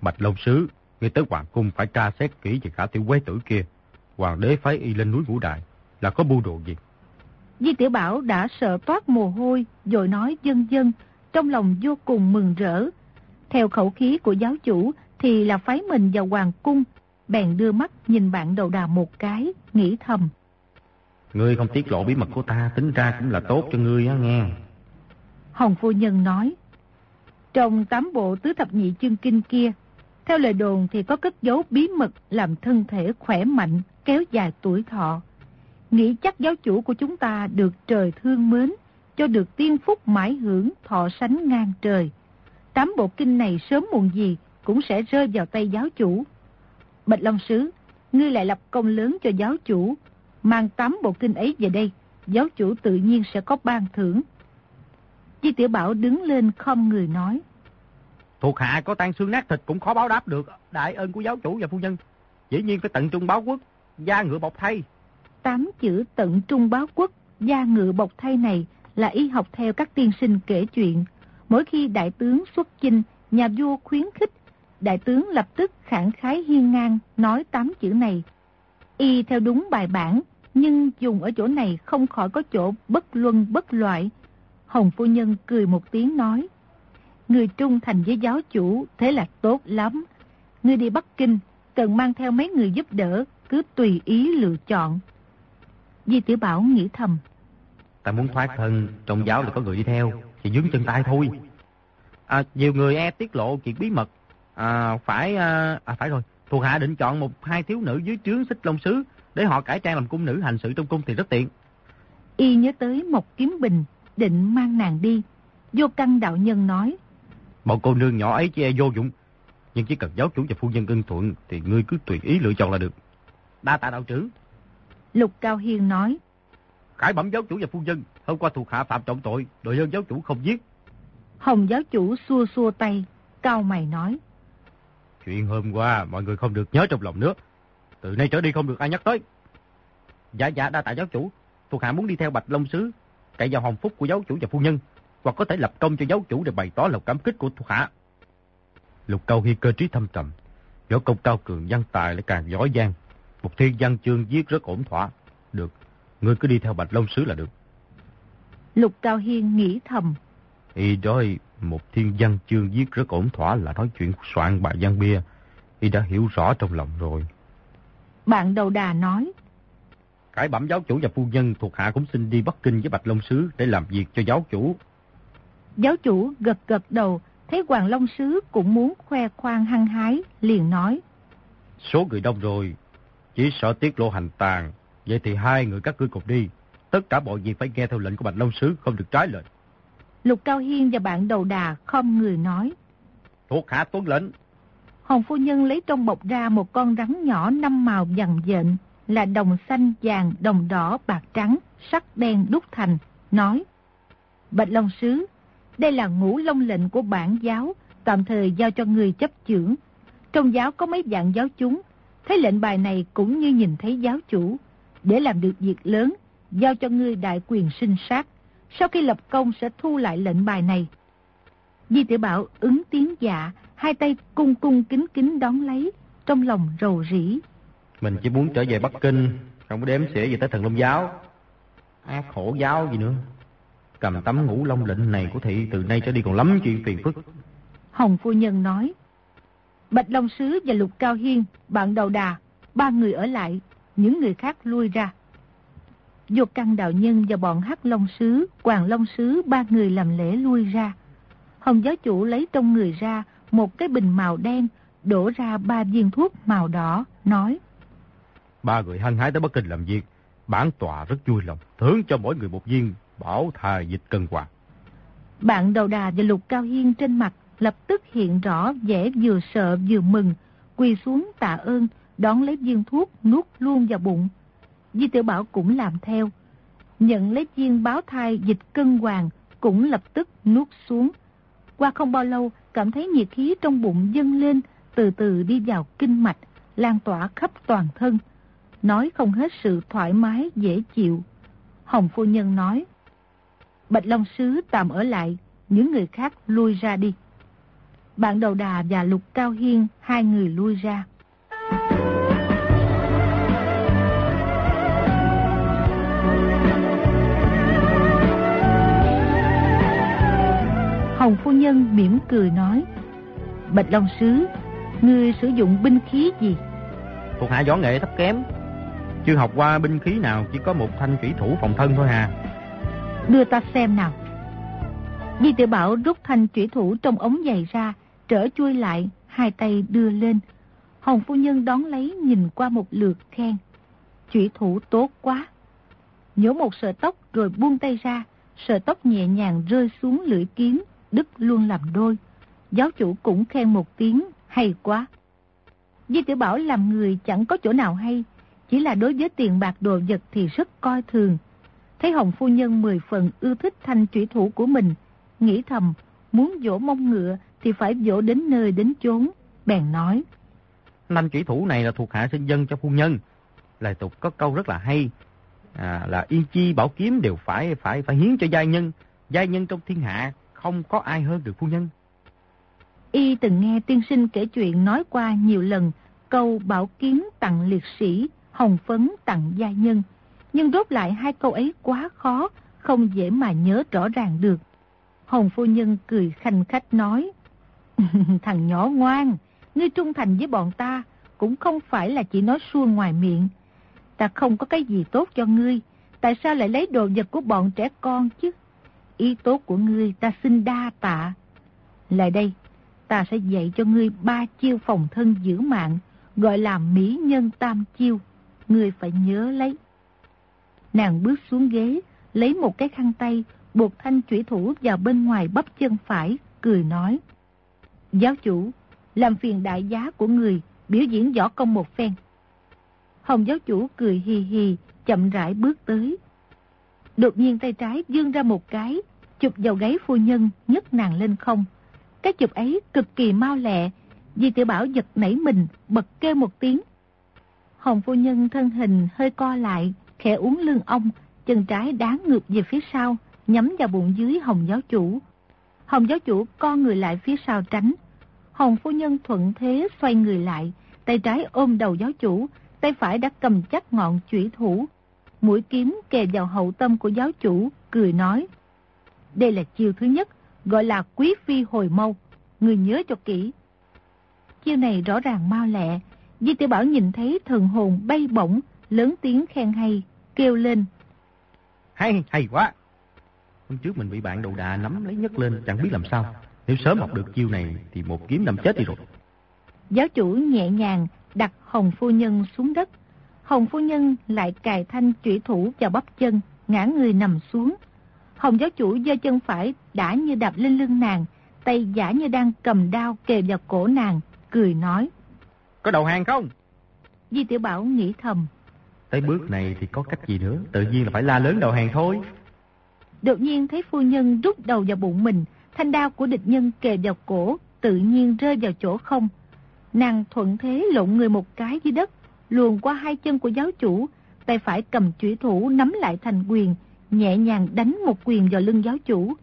Bạch Long Sứ, người tới Hoàng Cung phải tra xét kỹ về cả tiểu quế tử kia. Hoàng đế phái y lên núi Ngũ Đại, là có bu đồ gì? Di Tiểu Bảo đã sợ toát mồ hôi, rồi nói dân dân, trong lòng vô cùng mừng rỡ. Theo khẩu khí của giáo chủ thì là phái mình vào Hoàng Cung, bèn đưa mắt nhìn bạn đầu đà một cái, nghĩ thầm. Ngươi không tiết lộ bí mật của ta, tính ra cũng là tốt cho ngươi á nghe. Hồng Phu Nhân nói, trong tám bộ tứ thập nhị chương kinh kia, theo lời đồn thì có cất dấu bí mật làm thân thể khỏe mạnh, kéo dài tuổi thọ. Nghĩ chắc giáo chủ của chúng ta được trời thương mến, cho được tiên phúc mãi hưởng thọ sánh ngang trời. Tám bộ kinh này sớm muộn gì cũng sẽ rơi vào tay giáo chủ. Bạch Long Sứ, ngươi lại lập công lớn cho giáo chủ, mang tám bộ kinh ấy về đây, giáo chủ tự nhiên sẽ có ban thưởng. Di Tiểu Bảo đứng lên không người nói. Thuộc hạ có tan xương nát thịt cũng khó báo đáp được đại ơn của giáo chủ và phu nhân. Dĩ nhiên phải tận trung báo quốc, gia ngựa bọc thay. Tám chữ tận trung báo quốc, gia ngựa bọc thay này là y học theo các tiên sinh kể chuyện. Mỗi khi đại tướng xuất chinh, nhà vua khuyến khích, đại tướng lập tức khẳng khái hiên ngang nói tám chữ này. Y theo đúng bài bản, nhưng dùng ở chỗ này không khỏi có chỗ bất luân bất loại. Hồng phu nhân cười một tiếng nói, Người trung thành với giáo chủ, thế là tốt lắm. Người đi Bắc Kinh, cần mang theo mấy người giúp đỡ, cứ tùy ý lựa chọn. Di Tiểu Bảo nghĩ thầm. Ta muốn thoát thân, trong giáo là có người đi theo, chỉ dướng chân tay thôi. À, nhiều người e tiết lộ chuyện bí mật. À, phải, à, à phải rồi, thuộc hạ định chọn một hai thiếu nữ dưới trướng xích long sứ để họ cải trang làm cung nữ hành sự trong cung thì rất tiện. Y nhớ tới một kiếm bình, định mang nàng đi. Vô căn đạo nhân nói. Một cô nương nhỏ ấy chỉ e vô dụng, nhưng chỉ cần giáo chủ và phu nhân ưng thuận thì ngươi cứ tùy ý lựa chọn là được. Đa tạ đạo trưởng. Lục Cao Hiên nói. Khải bẩm giáo chủ và phu nhân, hôm qua thuộc hạ phạm trọng tội, đội ơn giáo chủ không giết. Hồng giáo chủ xua xua tay, cao mày nói. Chuyện hôm qua mọi người không được nhớ trong lòng nữa. Từ nay trở đi không được ai nhắc tới. Dạ dạ đa tạ giáo chủ, thuộc hạ muốn đi theo Bạch Long Sứ, cậy vào hồng phúc của giáo chủ và phu nhân, hoặc có thể lập công cho giáo chủ để bày tỏ lòng cảm kích của thuộc hạ. Lục Cao Hi cơ trí thâm trầm, võ công cao cường văn tài lại càng giỏi giang. Một thiên văn chương viết rất ổn thỏa. Được, ngươi cứ đi theo Bạch Long Sứ là được. Lục Cao Hiên nghĩ thầm. Y nói một thiên văn chương viết rất ổn thỏa là nói chuyện soạn bài văn bia. Y đã hiểu rõ trong lòng rồi. Bạn đầu đà nói. Cải bẩm giáo chủ và phu nhân thuộc hạ cũng xin đi Bắc Kinh với Bạch Long Sứ để làm việc cho giáo chủ. Giáo chủ gật gật đầu, thấy Hoàng Long Sứ cũng muốn khoe khoang hăng hái, liền nói. Số người đông rồi, chỉ sợ tiết lộ hành tàn, vậy thì hai người các ngươi cùng đi. Tất cả mọi việc phải nghe theo lệnh của Bạch Long Sứ, không được trái lệnh. Lục Cao Hiên và bạn đầu đà không người nói. Thuộc hạ tuân lệnh. Hồng phu nhân lấy trong bọc ra một con rắn nhỏ năm màu dằn dện, là đồng xanh, vàng, đồng đỏ, bạc trắng, sắc đen đúc thành, nói. Bạch Long Sứ, đây là ngũ long lệnh của bản giáo, tạm thời giao cho người chấp chưởng. Trong giáo có mấy dạng giáo chúng, thấy lệnh bài này cũng như nhìn thấy giáo chủ. Để làm được việc lớn, giao cho ngươi đại quyền sinh sát. Sau khi lập công sẽ thu lại lệnh bài này. Di tiểu Bảo ứng tiếng dạ, hai tay cung cung kính kính đón lấy, trong lòng rầu rĩ. Mình chỉ muốn trở về Bắc Kinh, không có đếm xỉa gì tới thần Long Giáo. Ác khổ giáo gì nữa. Cầm tấm ngũ long lệnh này của thị từ nay trở đi còn lắm chuyện phiền phức. Hồng Phu Nhân nói, Bạch Long Sứ và Lục Cao Hiên, bạn đầu đà, ba người ở lại, những người khác lui ra. Vô căn đạo nhân và bọn hắc Long Sứ, Hoàng Long Sứ ba người làm lễ lui ra. Hồng giáo chủ lấy trong người ra một cái bình màu đen, đổ ra ba viên thuốc màu đỏ, nói. Ba người hăng hái tới Bắc Kinh làm việc, bản tòa rất vui lòng, thưởng cho mỗi người một viên, bảo thai dịch cân hoàng. Bạn đầu đà và lục cao hiên trên mặt lập tức hiện rõ vẻ vừa sợ vừa mừng, quỳ xuống tạ ơn, đón lấy viên thuốc nuốt luôn vào bụng. Di tiểu Bảo cũng làm theo. Nhận lấy viên báo thai dịch cân hoàng, cũng lập tức nuốt xuống. Qua không bao lâu, cảm thấy nhiệt khí trong bụng dâng lên, từ từ đi vào kinh mạch, lan tỏa khắp toàn thân. Nói không hết sự thoải mái, dễ chịu. Hồng Phu Nhân nói, Bạch Long Sứ tạm ở lại, những người khác lui ra đi. Bạn đầu đà và Lục Cao Hiên, hai người lui ra. Hồng Phu Nhân mỉm cười nói, Bạch Long Sứ, ngươi sử dụng binh khí gì? Thuộc hạ võ nghệ thấp kém, chưa học qua binh khí nào, chỉ có một thanh thủy thủ phòng thân thôi hà. Đưa ta xem nào. Di tiểu Bảo rút thanh thủy thủ trong ống giày ra, trở chui lại, hai tay đưa lên. Hồng phu nhân đón lấy nhìn qua một lượt khen. Chủy thủ tốt quá. Nhổ một sợi tóc rồi buông tay ra, sợi tóc nhẹ nhàng rơi xuống lưỡi kiếm, đức luôn làm đôi. Giáo chủ cũng khen một tiếng, hay quá. Di tiểu Bảo làm người chẳng có chỗ nào hay, chỉ là đối với tiền bạc đồ vật thì rất coi thường. Thấy Hồng Phu Nhân mười phần ưa thích thanh trụy thủ của mình, nghĩ thầm, muốn dỗ mông ngựa thì phải dỗ đến nơi đến chốn, bèn nói. Thanh trụy thủ này là thuộc hạ sinh dân cho phu nhân. Lời tục có câu rất là hay, à, là yên chi bảo kiếm đều phải phải phải hiến cho giai nhân. Giai nhân trong thiên hạ không có ai hơn được phu nhân. Y từng nghe tiên sinh kể chuyện nói qua nhiều lần câu bảo kiếm tặng liệt sĩ hồng phấn tặng gia nhân. Nhưng rốt lại hai câu ấy quá khó, không dễ mà nhớ rõ ràng được. Hồng phu nhân cười khanh khách nói, Thằng nhỏ ngoan, ngươi trung thành với bọn ta, cũng không phải là chỉ nói suông ngoài miệng. Ta không có cái gì tốt cho ngươi, tại sao lại lấy đồ vật của bọn trẻ con chứ? Ý tốt của ngươi ta xin đa tạ. Lại đây, ta sẽ dạy cho ngươi ba chiêu phòng thân giữ mạng, gọi là mỹ nhân tam chiêu. Ngươi phải nhớ lấy. Nàng bước xuống ghế, lấy một cái khăn tay, buộc thanh chủy thủ vào bên ngoài bắp chân phải, cười nói. Giáo chủ, làm phiền đại giá của người, biểu diễn võ công một phen. Hồng giáo chủ cười hì hì, chậm rãi bước tới. Đột nhiên tay trái dương ra một cái, chụp vào gáy phu nhân, nhấc nàng lên không. Cái chụp ấy cực kỳ mau lẹ, Di tiểu Bảo giật nảy mình, bật kêu một tiếng. Hồng phu nhân thân hình hơi co lại, khẽ uống lưng ông, chân trái đá ngược về phía sau, nhắm vào bụng dưới Hồng giáo chủ. Hồng giáo chủ co người lại phía sau tránh. Hồng phu nhân thuận thế xoay người lại, tay trái ôm đầu giáo chủ, tay phải đã cầm chắc ngọn chủy thủ. Mũi kiếm kề vào hậu tâm của giáo chủ, cười nói. Đây là chiêu thứ nhất, gọi là quý phi hồi mâu. Người nhớ cho kỹ. Chiêu này rõ ràng mau lẹ. Di tiểu Bảo nhìn thấy thần hồn bay bổng, lớn tiếng khen hay, kêu lên. Hay, hay quá. Hôm trước mình bị bạn đầu đà nắm lấy nhấc lên chẳng biết làm sao. Nếu sớm học được chiêu này thì một kiếm nằm chết đi rồi. Giáo chủ nhẹ nhàng đặt Hồng Phu Nhân xuống đất. Hồng Phu Nhân lại cài thanh chủy thủ vào bắp chân, ngã người nằm xuống. Hồng giáo chủ giơ chân phải đã như đạp lên lưng nàng, tay giả như đang cầm đao kề vào cổ nàng, cười nói. Có đầu hàng không? Di Tiểu Bảo nghĩ thầm. Tới bước này thì có cách gì nữa, tự nhiên là phải la lớn đầu hàng thôi. Đột nhiên thấy phu nhân rút đầu vào bụng mình, thanh đao của địch nhân kề vào cổ, tự nhiên rơi vào chỗ không. Nàng thuận thế lộn người một cái dưới đất, luồn qua hai chân của giáo chủ, tay phải cầm chủy thủ nắm lại thành quyền, nhẹ nhàng đánh một quyền vào lưng giáo chủ.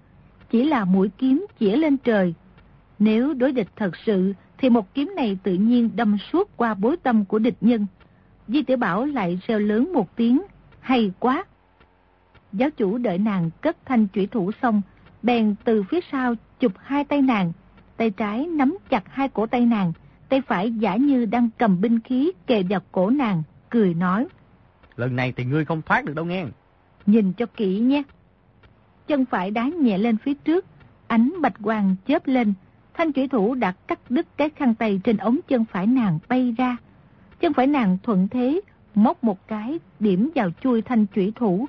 Chỉ là mũi kiếm chĩa lên trời. Nếu đối địch thật sự, thì một kiếm này tự nhiên đâm suốt qua bối tâm của địch nhân. Di tiểu Bảo lại reo lớn một tiếng, hay quá. Giáo chủ đợi nàng cất thanh chủy thủ xong, bèn từ phía sau chụp hai tay nàng, tay trái nắm chặt hai cổ tay nàng, tay phải giả như đang cầm binh khí kề vào cổ nàng, cười nói. Lần này thì ngươi không thoát được đâu nghe. Nhìn cho kỹ nhé. Chân phải đá nhẹ lên phía trước, ánh bạch quang chớp lên, thanh chủy thủ đã cắt đứt cái khăn tay trên ống chân phải nàng bay ra. Chân phải nàng thuận thế, móc một cái, điểm vào chui thanh chủy thủ.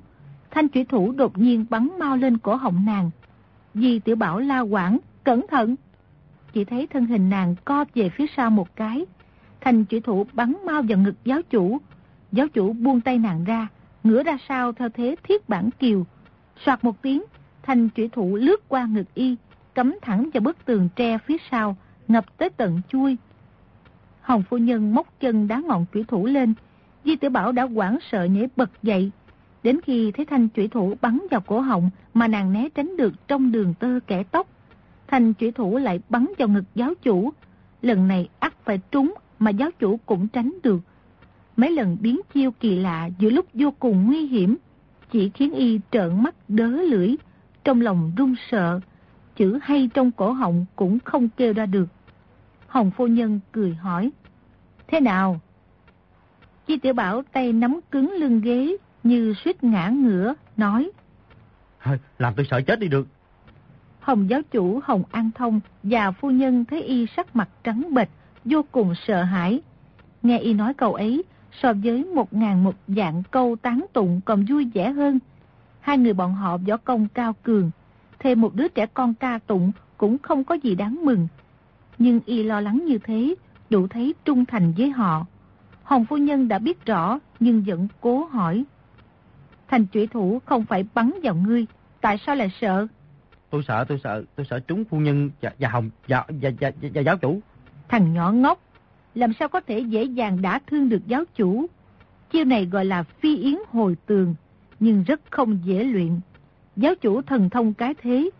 Thanh chủy thủ đột nhiên bắn mau lên cổ họng nàng. Di tiểu bảo la quảng, cẩn thận. Chỉ thấy thân hình nàng co về phía sau một cái. Thanh chủy thủ bắn mau vào ngực giáo chủ. Giáo chủ buông tay nàng ra, ngửa ra sau theo thế thiết bản kiều. Soạt một tiếng, thanh trụy thủ lướt qua ngực y, cắm thẳng vào bức tường tre phía sau, ngập tới tận chui. Hồng phu nhân móc chân đá ngọn trụy thủ lên, Di tử Bảo đã quảng sợ nhảy bật dậy. Đến khi thấy thanh trụy thủ bắn vào cổ họng mà nàng né tránh được trong đường tơ kẻ tóc. Thanh trụy thủ lại bắn vào ngực giáo chủ. Lần này ắt phải trúng mà giáo chủ cũng tránh được. Mấy lần biến chiêu kỳ lạ giữa lúc vô cùng nguy hiểm, chỉ khiến y trợn mắt đớ lưỡi, trong lòng run sợ, chữ hay trong cổ họng cũng không kêu ra được. Hồng phu nhân cười hỏi, thế nào? Chi tiểu bảo tay nắm cứng lưng ghế như suýt ngã ngửa, nói. Làm tôi sợ chết đi được. Hồng giáo chủ Hồng An Thông và phu nhân thấy y sắc mặt trắng bệch, vô cùng sợ hãi. Nghe y nói câu ấy, so với một ngàn một dạng câu tán tụng còn vui vẻ hơn. Hai người bọn họ võ công cao cường, thêm một đứa trẻ con ca tụng cũng không có gì đáng mừng. Nhưng y lo lắng như thế, đủ thấy trung thành với họ. Hồng phu nhân đã biết rõ, nhưng vẫn cố hỏi. Thành trụy thủ không phải bắn vào ngươi, tại sao lại sợ? Tôi sợ, tôi sợ, tôi sợ trúng phu nhân và, và Hồng và, và, và, và, và giáo chủ. Thằng nhỏ ngốc, làm sao có thể dễ dàng đã thương được giáo chủ? Chiêu này gọi là phi yến hồi tường, nhưng rất không dễ luyện. Giáo chủ thần thông cái thế,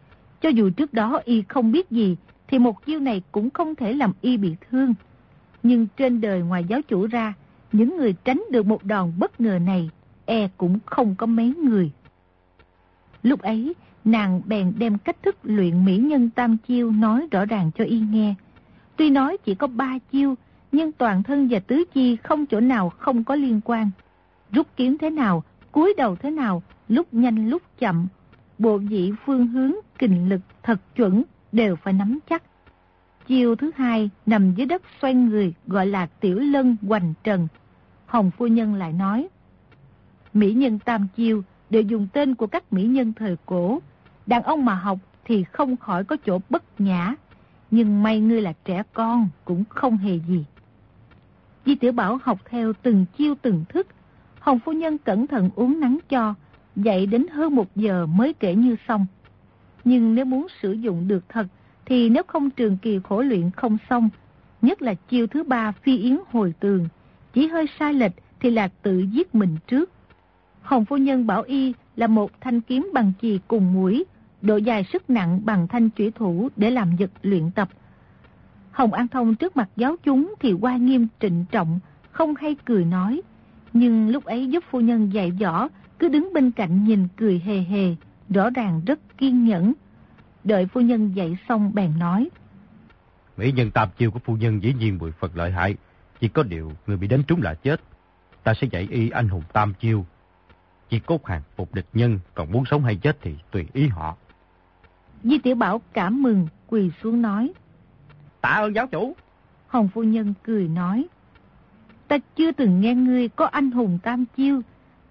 cho dù trước đó y không biết gì, thì một chiêu này cũng không thể làm y bị thương. Nhưng trên đời ngoài giáo chủ ra, những người tránh được một đòn bất ngờ này, e cũng không có mấy người. Lúc ấy, nàng bèn đem cách thức luyện mỹ nhân tam chiêu nói rõ ràng cho y nghe. Tuy nói chỉ có ba chiêu, nhưng toàn thân và tứ chi không chỗ nào không có liên quan. Rút kiếm thế nào, cúi đầu thế nào, lúc nhanh lúc chậm, bộ vị phương hướng, kình lực thật chuẩn đều phải nắm chắc. chiều thứ hai nằm dưới đất xoay người gọi là tiểu lân hoành trần. Hồng phu nhân lại nói, Mỹ nhân tam chiêu đều dùng tên của các mỹ nhân thời cổ. Đàn ông mà học thì không khỏi có chỗ bất nhã. Nhưng may ngươi là trẻ con cũng không hề gì. Di tiểu Bảo học theo từng chiêu từng thức. Hồng phu nhân cẩn thận uống nắng cho, dạy đến hơn một giờ mới kể như xong. Nhưng nếu muốn sử dụng được thật, thì nếu không trường kỳ khổ luyện không xong, nhất là chiêu thứ ba phi yến hồi tường, chỉ hơi sai lệch thì là tự giết mình trước. Hồng phu nhân bảo y là một thanh kiếm bằng chì cùng mũi, độ dài sức nặng bằng thanh chủy thủ để làm vật luyện tập. Hồng An Thông trước mặt giáo chúng thì qua nghiêm trịnh trọng, không hay cười nói. Nhưng lúc ấy giúp phu nhân dạy võ, cứ đứng bên cạnh nhìn cười hề hề, rõ ràng rất kiên nhẫn. Đợi phu nhân dạy xong bèn nói. Mỹ nhân tam chiêu của phu nhân dĩ nhiên mười Phật lợi hại, chỉ có điều người bị đánh trúng là chết. Ta sẽ dạy y anh hùng tam chiêu. Chỉ cốt hàng phục địch nhân, còn muốn sống hay chết thì tùy ý họ. Di Tiểu Bảo cảm mừng, quỳ xuống nói. Tạ ơn giáo chủ. Hồng phu nhân cười nói. Ta chưa từng nghe ngươi có anh hùng tam chiêu,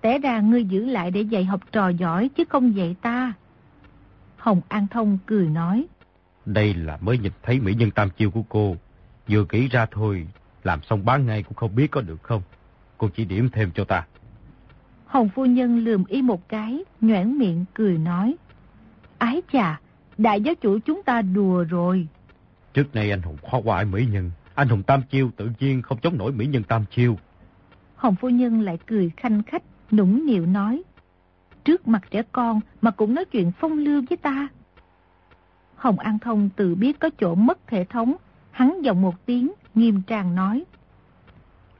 Té ra ngươi giữ lại để dạy học trò giỏi chứ không dạy ta. Hồng An Thông cười nói. Đây là mới nhìn thấy mỹ nhân tam chiêu của cô. Vừa kỹ ra thôi, làm xong bán ngay cũng không biết có được không. Cô chỉ điểm thêm cho ta. Hồng phu nhân lườm y một cái, nhoảng miệng cười nói. Ái chà, đại giáo chủ chúng ta đùa rồi. Trước nay anh hùng khó qua mỹ nhân. Anh hùng tam chiêu tự nhiên không chống nổi mỹ nhân tam chiêu. Hồng phu nhân lại cười khanh khách, nũng nịu nói. Trước mặt trẻ con mà cũng nói chuyện phong lưu với ta. Hồng An Thông tự biết có chỗ mất hệ thống, hắn giọng một tiếng, nghiêm trang nói.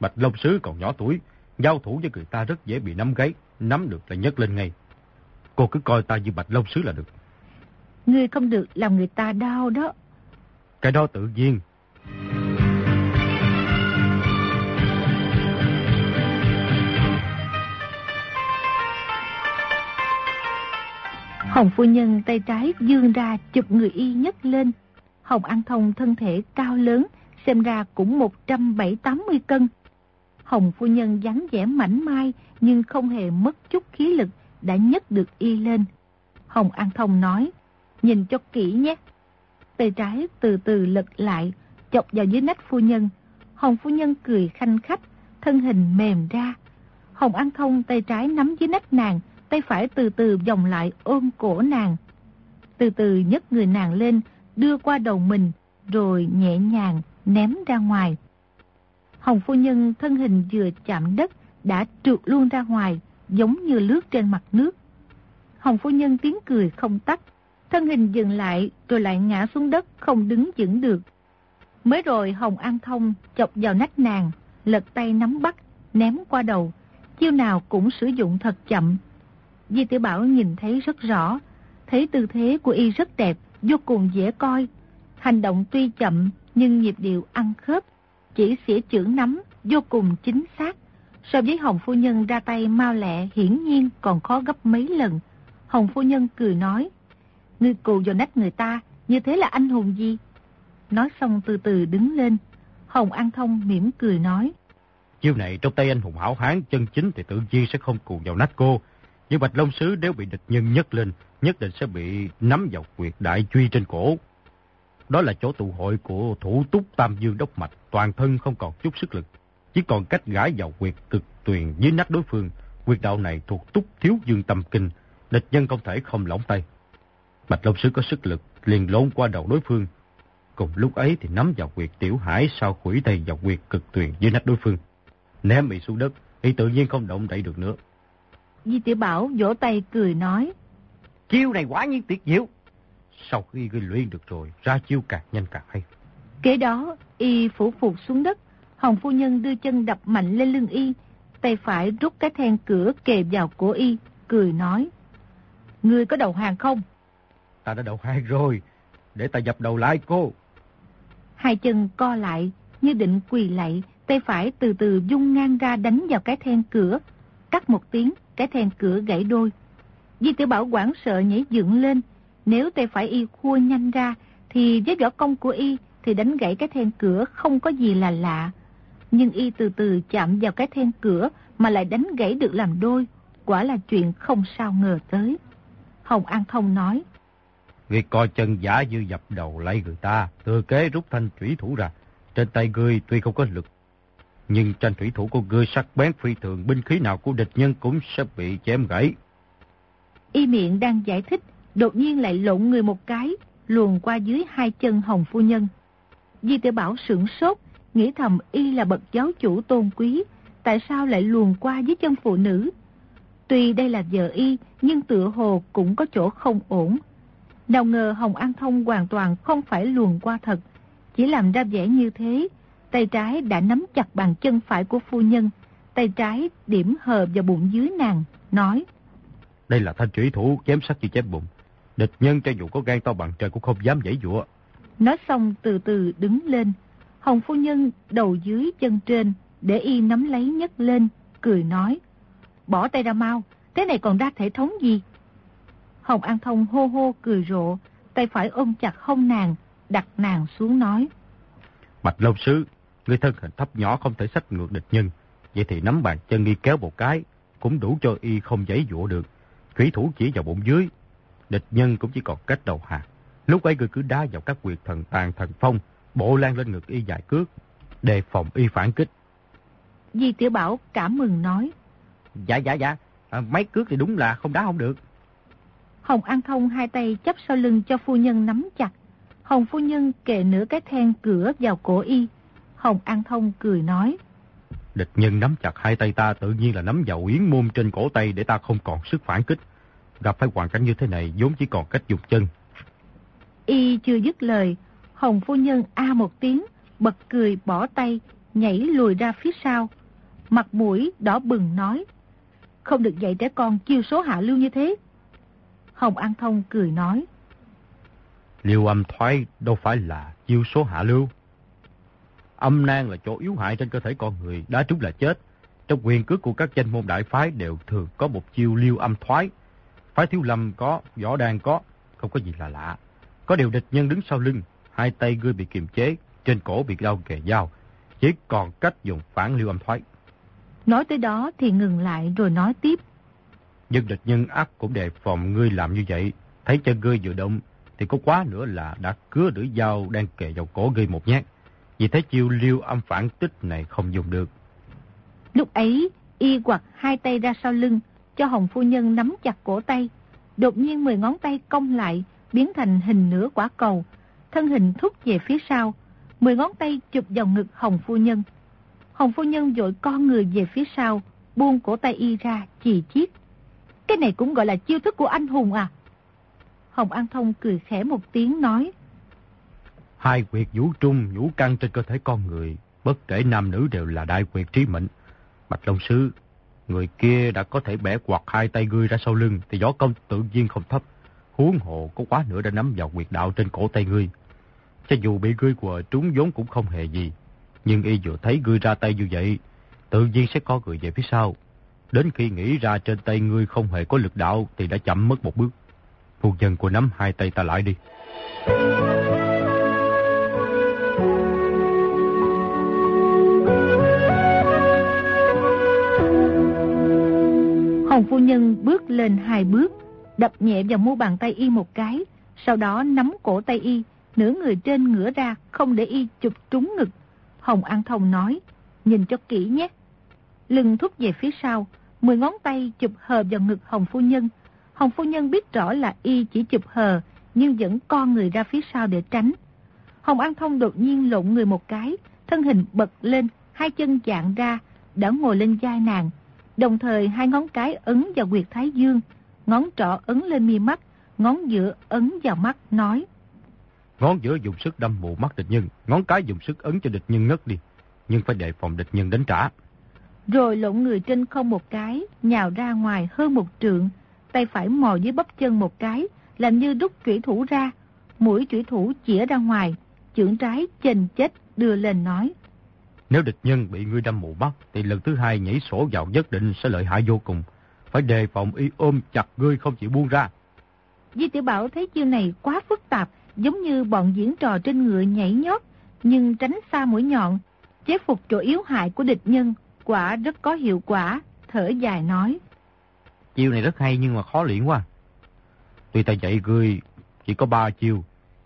Bạch Long Sứ còn nhỏ tuổi, giao thủ với người ta rất dễ bị nắm gáy, nắm được là nhấc lên ngay. Cô cứ coi ta như Bạch Long Sứ là được. Ngươi không được làm người ta đau đó. Cái đó tự nhiên. Hồng phu nhân tay trái dương ra chụp người y nhất lên. Hồng An Thông thân thể cao lớn, xem ra cũng 170-80 cân. Hồng phu nhân dáng vẻ mảnh mai nhưng không hề mất chút khí lực đã nhấc được y lên. Hồng An Thông nói, nhìn cho kỹ nhé. Tay trái từ từ lật lại, chọc vào dưới nách phu nhân. Hồng phu nhân cười khanh khách, thân hình mềm ra. Hồng An Thông tay trái nắm dưới nách nàng, tay phải từ từ vòng lại ôm cổ nàng. Từ từ nhấc người nàng lên, đưa qua đầu mình, rồi nhẹ nhàng ném ra ngoài. Hồng phu nhân thân hình vừa chạm đất, đã trượt luôn ra ngoài, giống như lướt trên mặt nước. Hồng phu nhân tiếng cười không tắt, thân hình dừng lại rồi lại ngã xuống đất không đứng vững được. Mới rồi Hồng An Thông chọc vào nách nàng, lật tay nắm bắt, ném qua đầu, chiêu nào cũng sử dụng thật chậm, Di tiểu Bảo nhìn thấy rất rõ, thấy tư thế của y rất đẹp, vô cùng dễ coi. Hành động tuy chậm nhưng nhịp điệu ăn khớp, chỉ xỉa chữ nắm, vô cùng chính xác. So với Hồng Phu Nhân ra tay mau lẹ hiển nhiên còn khó gấp mấy lần. Hồng Phu Nhân cười nói, Ngươi cù vào nách người ta, như thế là anh hùng gì? Nói xong từ từ đứng lên. Hồng An Thông mỉm cười nói, Chiêu này trong tay anh hùng hảo hán chân chính thì tự nhiên sẽ không cù vào nách cô. Nhưng Bạch Long Sứ nếu bị địch nhân nhấc lên, nhất định sẽ bị nắm vào quyệt đại truy trên cổ. Đó là chỗ tụ hội của thủ túc Tam Dương Đốc Mạch, toàn thân không còn chút sức lực. Chỉ còn cách gãi vào quyệt cực tuyền dưới nách đối phương. Quyệt đạo này thuộc túc thiếu dương tâm kinh, địch nhân không thể không lỏng tay. Bạch Long Sứ có sức lực, liền lộn qua đầu đối phương. Cùng lúc ấy thì nắm vào quyệt tiểu hải sau khủy tay vào quyệt cực tuyền dưới nách đối phương. Ném bị xuống đất, thì tự nhiên không động đậy được nữa. Di Tiểu Bảo vỗ tay cười nói. Chiêu này quá nhiên tuyệt diệu. Sau khi ngươi luyện được rồi, ra chiêu càng nhanh càng hay. Kế đó, y phủ phục xuống đất, Hồng phu nhân đưa chân đập mạnh lên lưng y, tay phải rút cái then cửa kề vào cổ y, cười nói. Ngươi có đầu hàng không? Ta đã đầu hàng rồi, để ta dập đầu lại cô. Hai chân co lại, như định quỳ lạy, tay phải từ từ dung ngang ra đánh vào cái then cửa. Cắt một tiếng, cái then cửa gãy đôi. Di tiểu Bảo quảng sợ nhảy dựng lên. Nếu tay phải y khua nhanh ra, thì với võ công của y thì đánh gãy cái then cửa không có gì là lạ. Nhưng y từ từ chạm vào cái then cửa mà lại đánh gãy được làm đôi. Quả là chuyện không sao ngờ tới. Hồng An Thông nói. Người coi chân giả như dập đầu lấy người ta, thừa kế rút thanh thủy thủ ra. Trên tay ngươi tuy không có lực, nhưng tranh thủy thủ của ngươi sắc bén phi thường, binh khí nào của địch nhân cũng sẽ bị chém gãy. Y miệng đang giải thích, đột nhiên lại lộn người một cái, luồn qua dưới hai chân hồng phu nhân. Di tiểu Bảo sửng sốt, nghĩ thầm y là bậc giáo chủ tôn quý, tại sao lại luồn qua dưới chân phụ nữ? Tuy đây là vợ y, nhưng tựa hồ cũng có chỗ không ổn. Nào ngờ Hồng An Thông hoàn toàn không phải luồn qua thật, chỉ làm ra vẻ như thế. Tay trái đã nắm chặt bàn chân phải của phu nhân, tay trái điểm hờ vào bụng dưới nàng, nói. Đây là thanh trủy thủ chém sắc như chém bụng. Địch nhân cho dù có gan to bằng trời cũng không dám dãy dụa. Nói xong từ từ đứng lên. Hồng phu nhân đầu dưới chân trên, để y nắm lấy nhấc lên, cười nói. Bỏ tay ra mau, thế này còn ra thể thống gì? Hồng An Thông hô hô cười rộ, tay phải ôm chặt hông nàng, đặt nàng xuống nói. Bạch Lâu Sứ, người thân hình thấp nhỏ không thể sách ngược địch nhân. Vậy thì nắm bàn chân y kéo một cái, cũng đủ cho y không giấy dụa được. Thủy thủ chỉ vào bụng dưới, địch nhân cũng chỉ còn cách đầu hàng. Lúc ấy người cứ đá vào các quyệt thần tàn thần phong, bộ lan lên ngực y dài cước, đề phòng y phản kích. Di Tiểu Bảo cảm mừng nói. Dạ dạ dạ, à, mấy cước thì đúng là không đá không được. Hồng An Thông hai tay chấp sau lưng cho phu nhân nắm chặt. Hồng phu nhân kề nửa cái then cửa vào cổ y. Hồng An Thông cười nói. Địch nhân nắm chặt hai tay ta tự nhiên là nắm vào uyến môn trên cổ tay để ta không còn sức phản kích. Gặp phải hoàn cảnh như thế này vốn chỉ còn cách dùng chân. Y chưa dứt lời, Hồng phu nhân a một tiếng, bật cười bỏ tay, nhảy lùi ra phía sau. Mặt mũi đỏ bừng nói. Không được dạy trẻ con chiêu số hạ lưu như thế. Hồng An Thông cười nói. Liêu âm thoái đâu phải là chiêu số hạ lưu. Âm nan là chỗ yếu hại trên cơ thể con người, đá trúng là chết. Trong quyền cước của các danh môn đại phái đều thường có một chiêu liêu âm thoái. Phái thiếu lâm có, võ đan có, không có gì là lạ. Có điều địch nhân đứng sau lưng, hai tay ngươi bị kiềm chế, trên cổ bị đau kề dao. Chỉ còn cách dùng phản liêu âm thoái. Nói tới đó thì ngừng lại rồi nói tiếp. Nhưng địch nhân ác cũng đề phòng ngươi làm như vậy. Thấy chân ngươi vừa động thì có quá nữa là đã cứa lưỡi dao đang kề vào cổ ngươi một nhát. Vì thế chiêu liêu âm phản tích này không dùng được. Lúc ấy, y quặt hai tay ra sau lưng, cho Hồng Phu Nhân nắm chặt cổ tay. Đột nhiên mười ngón tay cong lại, biến thành hình nửa quả cầu. Thân hình thúc về phía sau, mười ngón tay chụp vào ngực Hồng Phu Nhân. Hồng Phu Nhân dội con người về phía sau, buông cổ tay y ra, chì chiết. Cái này cũng gọi là chiêu thức của anh hùng à? Hồng An Thông cười khẽ một tiếng nói. Hai quyệt vũ trung, vũ căng trên cơ thể con người, bất kể nam nữ đều là đại quyệt trí mệnh. Bạch Long Sư, người kia đã có thể bẻ quạt hai tay ngươi ra sau lưng thì gió công tự nhiên không thấp. Huống hồ có quá nữa đã nắm vào quyệt đạo trên cổ tay ngươi. Cho dù bị ngươi quờ trúng vốn cũng không hề gì. Nhưng y vừa thấy ngươi ra tay như vậy, tự nhiên sẽ có người về phía sau. Đến khi nghĩ ra trên tay ngươi không hề có lực đạo thì đã chậm mất một bước. Phu nhân của nắm hai tay ta lại đi. Hồng phu nhân bước lên hai bước, đập nhẹ vào mu bàn tay y một cái, sau đó nắm cổ tay y, nửa người trên ngửa ra, không để y chụp trúng ngực. Hồng An Thông nói, nhìn cho kỹ nhé. Lưng thúc về phía sau, mười ngón tay chụp hờ vào ngực Hồng phu nhân. Hồng phu nhân biết rõ là y chỉ chụp hờ, nhưng vẫn con người ra phía sau để tránh. Hồng An Thông đột nhiên lộn người một cái, thân hình bật lên, hai chân dạng ra, đã ngồi lên vai nàng. Đồng thời hai ngón cái ấn vào quyệt thái dương, ngón trỏ ấn lên mi mắt, ngón giữa ấn vào mắt, nói. Ngón giữa dùng sức đâm mù mắt địch nhân, ngón cái dùng sức ấn cho địch nhân ngất đi. nhưng phải đề phòng địch nhân đánh trả. Rồi lộn người trên không một cái, nhào ra ngoài hơn một trượng, tay phải mò dưới bắp chân một cái, làm như đúc chủy thủ ra. Mũi chủy thủ chĩa ra ngoài, chưởng trái chênh chết đưa lên nói. Nếu địch nhân bị ngươi đâm mù mắt, thì lần thứ hai nhảy sổ vào nhất định sẽ lợi hại vô cùng. Phải đề phòng y ôm chặt ngươi không chịu buông ra. Di tiểu Bảo thấy chiêu này quá phức tạp, giống như bọn diễn trò trên ngựa nhảy nhót, nhưng tránh xa mũi nhọn, chế phục chỗ yếu hại của địch nhân, quả rất có hiệu quả, thở dài nói. Chiêu này rất hay nhưng mà khó luyện quá. Tuy ta dạy ngươi chỉ có ba chiêu,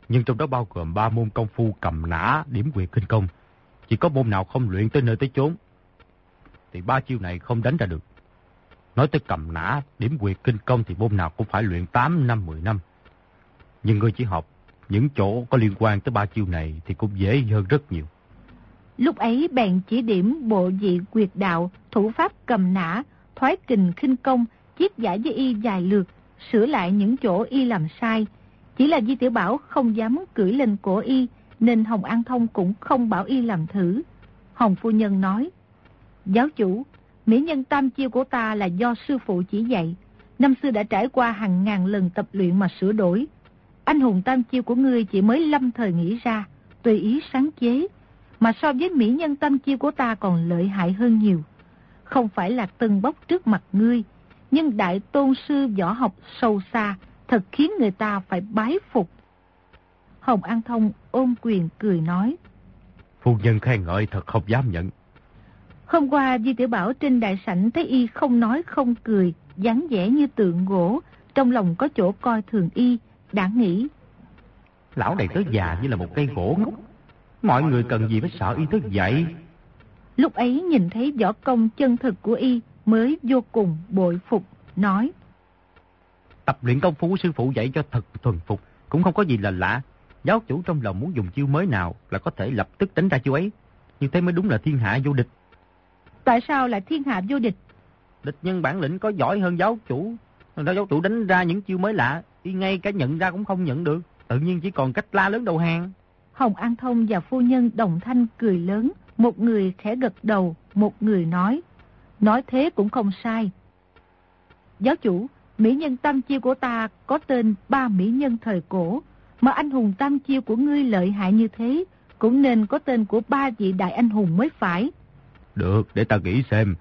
nhưng trong đó bao gồm ba môn công phu cầm nã, điểm quyệt kinh công. Chỉ có môn nào không luyện tới nơi tới chốn, thì ba chiêu này không đánh ra được. Nói tới cầm nã, điểm quyệt kinh công thì môn nào cũng phải luyện 8 năm 10 năm. Nhưng ngươi chỉ học những chỗ có liên quan tới ba chiêu này thì cũng dễ hơn rất nhiều. Lúc ấy bèn chỉ điểm bộ dị quyệt đạo, thủ pháp cầm nã, thoái kình khinh công, chiết giải với y dài lượt, sửa lại những chỗ y làm sai. Chỉ là Di Tiểu Bảo không dám cưỡi lên cổ y, nên Hồng An Thông cũng không bảo y làm thử. Hồng Phu Nhân nói, Giáo chủ, mỹ nhân tam chiêu của ta là do sư phụ chỉ dạy. Năm xưa đã trải qua hàng ngàn lần tập luyện mà sửa đổi. Anh hùng tam chiêu của ngươi chỉ mới lâm thời nghĩ ra, tùy ý sáng chế, mà so với mỹ nhân tam chiêu của ta còn lợi hại hơn nhiều. Không phải là tân bốc trước mặt ngươi, nhưng đại tôn sư võ học sâu xa, thật khiến người ta phải bái phục. Hồng An Thông ôm quyền cười nói. Phu nhân khen ngợi thật không dám nhận. Hôm qua Di Tiểu Bảo trên đại sảnh thấy y không nói không cười, dáng vẻ như tượng gỗ, trong lòng có chỗ coi thường y, đã nghĩ. Lão này tới già như là một cây gỗ ngốc. Mọi người cần gì phải sợ y tới vậy? Lúc ấy nhìn thấy võ công chân thực của y mới vô cùng bội phục, nói. Tập luyện công phu của sư phụ dạy cho thật thuần phục, cũng không có gì là lạ. Giáo chủ trong lòng muốn dùng chiêu mới nào là có thể lập tức đánh ra chiêu ấy. Như thế mới đúng là thiên hạ vô địch. Tại sao lại thiên hạ vô địch? Địch nhân bản lĩnh có giỏi hơn giáo chủ. Giáo chủ đánh ra những chiêu mới lạ, y ngay cả nhận ra cũng không nhận được. Tự nhiên chỉ còn cách la lớn đầu hàng. Hồng An Thông và phu nhân đồng thanh cười lớn. Một người khẽ gật đầu, một người nói. Nói thế cũng không sai. Giáo chủ, mỹ nhân tam chiêu của ta có tên ba mỹ nhân thời cổ. Mà anh hùng tam chiêu của ngươi lợi hại như thế, cũng nên có tên của ba vị đại anh hùng mới phải. Được, để ta nghĩ xem.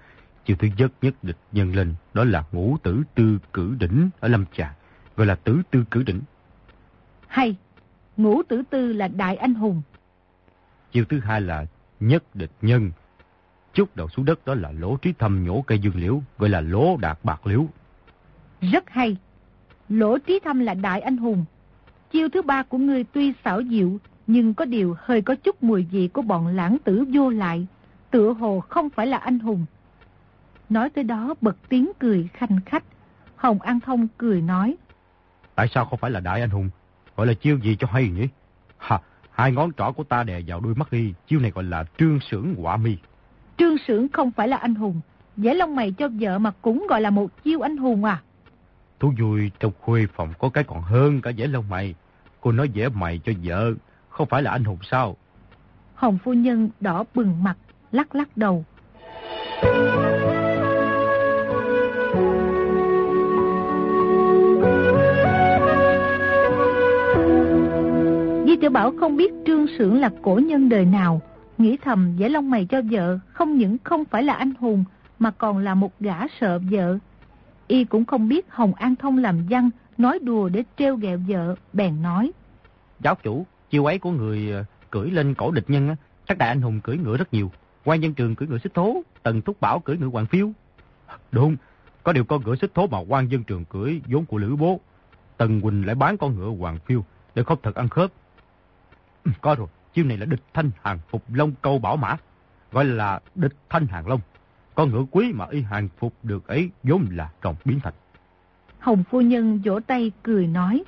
Chiêu thứ nhất nhất địch nhân lên, đó là ngũ tử tư cử đỉnh ở Lâm Trà, gọi là tử tư cử đỉnh. Hay, ngũ tử tư là đại anh hùng. Chiêu thứ hai là nhất địch nhân. Chút đầu xuống đất đó là lỗ trí thâm nhổ cây dương liễu, gọi là lỗ đạt bạc liễu. Rất hay. Lỗ trí thâm là đại anh hùng. Chiêu thứ ba của ngươi tuy xảo diệu, nhưng có điều hơi có chút mùi vị của bọn lãng tử vô lại. Tựa hồ không phải là anh hùng. Nói tới đó bật tiếng cười khanh khách. Hồng An Thông cười nói. Tại sao không phải là đại anh hùng? Gọi là chiêu gì cho hay nhỉ? Hả, hai ngón trỏ của ta đè vào đuôi mắt đi. Chiêu này gọi là trương sưởng quả mi. Trương sưởng không phải là anh hùng. Vẽ lông mày cho vợ mà cũng gọi là một chiêu anh hùng à. Thú vui trong khuê phòng có cái còn hơn cả vẽ lông mày. Cô nói vẽ mày cho vợ, không phải là anh hùng sao? Hồng phu nhân đỏ bừng mặt, lắc lắc đầu. Di tiểu Bảo không biết trương sưởng là cổ nhân đời nào, nghĩ thầm giải lông mày cho vợ không những không phải là anh hùng mà còn là một gã sợ vợ. Y cũng không biết Hồng An Thông làm văn, nói đùa để treo ghẹo vợ, bèn nói. Giáo chủ, chiêu ấy của người ờ, cưỡi lên cổ địch nhân, các đại anh hùng cưỡi ngựa rất nhiều. quan dân trường cưỡi ngựa xích thố, tần thúc bảo cưỡi ngựa hoàng phiêu. Đúng, có điều con ngựa xích thố mà quan dân trường cưỡi vốn của lữ bố. Tần Quỳnh lại bán con ngựa hoàng phiêu, để không thật ăn khớp. Ừ, có rồi, chiêu này là địch thanh hàng phục long câu bảo mã, gọi là địch thanh hàng long. Con ngựa quý mà y hàng phục được ấy vốn là trọng biến thành. Hồng phu nhân vỗ tay cười nói,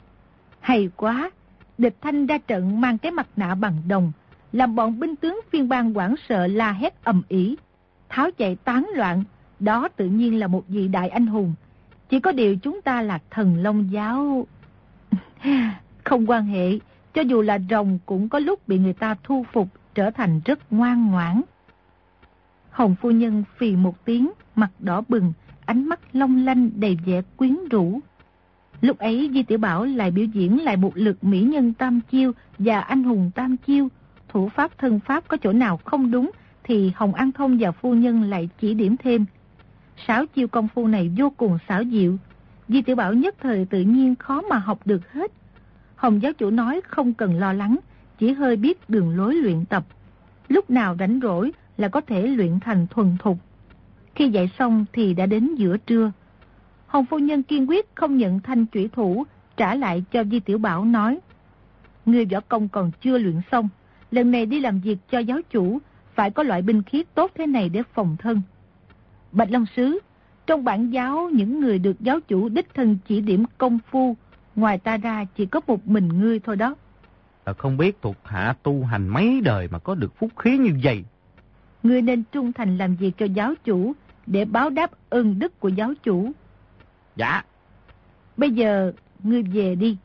hay quá, địch thanh ra trận mang cái mặt nạ bằng đồng, làm bọn binh tướng phiên bang quảng sợ la hét ầm ĩ, tháo chạy tán loạn, đó tự nhiên là một vị đại anh hùng. Chỉ có điều chúng ta là thần long giáo. Không quan hệ, cho dù là rồng cũng có lúc bị người ta thu phục trở thành rất ngoan ngoãn. Hồng phu nhân phì một tiếng, mặt đỏ bừng, ánh mắt long lanh đầy vẻ quyến rũ. Lúc ấy Di Tiểu Bảo lại biểu diễn lại một lực mỹ nhân tam chiêu và anh hùng tam chiêu. Thủ pháp thân pháp có chỗ nào không đúng thì Hồng An Thông và phu nhân lại chỉ điểm thêm. Sáu chiêu công phu này vô cùng xảo diệu. Di Tiểu Bảo nhất thời tự nhiên khó mà học được hết. Hồng giáo chủ nói không cần lo lắng, chỉ hơi biết đường lối luyện tập. Lúc nào rảnh rỗi là có thể luyện thành thuần thục. Khi dạy xong thì đã đến giữa trưa. Hồng phu nhân kiên quyết không nhận thanh trụy thủ, trả lại cho Di Tiểu Bảo nói. Người võ công còn chưa luyện xong, lần này đi làm việc cho giáo chủ, phải có loại binh khí tốt thế này để phòng thân. Bạch Long Sứ, trong bản giáo những người được giáo chủ đích thân chỉ điểm công phu, ngoài ta ra chỉ có một mình ngươi thôi đó. Ta không biết thuộc hạ tu hành mấy đời mà có được phúc khí như vậy. Ngươi nên trung thành làm việc cho giáo chủ để báo đáp ơn đức của giáo chủ. Dạ. Bây giờ, ngươi về đi.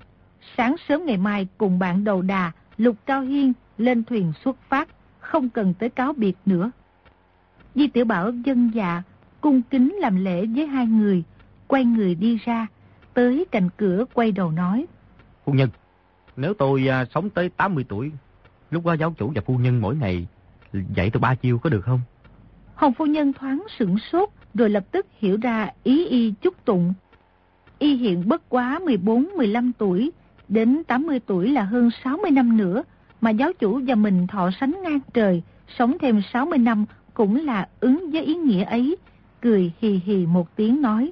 Sáng sớm ngày mai cùng bạn đầu đà, Lục Cao Hiên lên thuyền xuất phát, không cần tới cáo biệt nữa. Di Tiểu Bảo dân dạ, cung kính làm lễ với hai người, quay người đi ra, tới cạnh cửa quay đầu nói. Phu nhân, nếu tôi à, sống tới 80 tuổi, lúc đó giáo chủ và phu nhân mỗi ngày dạy tôi ba chiêu có được không? Hồng phu nhân thoáng sửng sốt, rồi lập tức hiểu ra ý y chúc tụng. Y hiện bất quá 14-15 tuổi, đến 80 tuổi là hơn 60 năm nữa, mà giáo chủ và mình thọ sánh ngang trời, sống thêm 60 năm cũng là ứng với ý nghĩa ấy, cười hì hì một tiếng nói.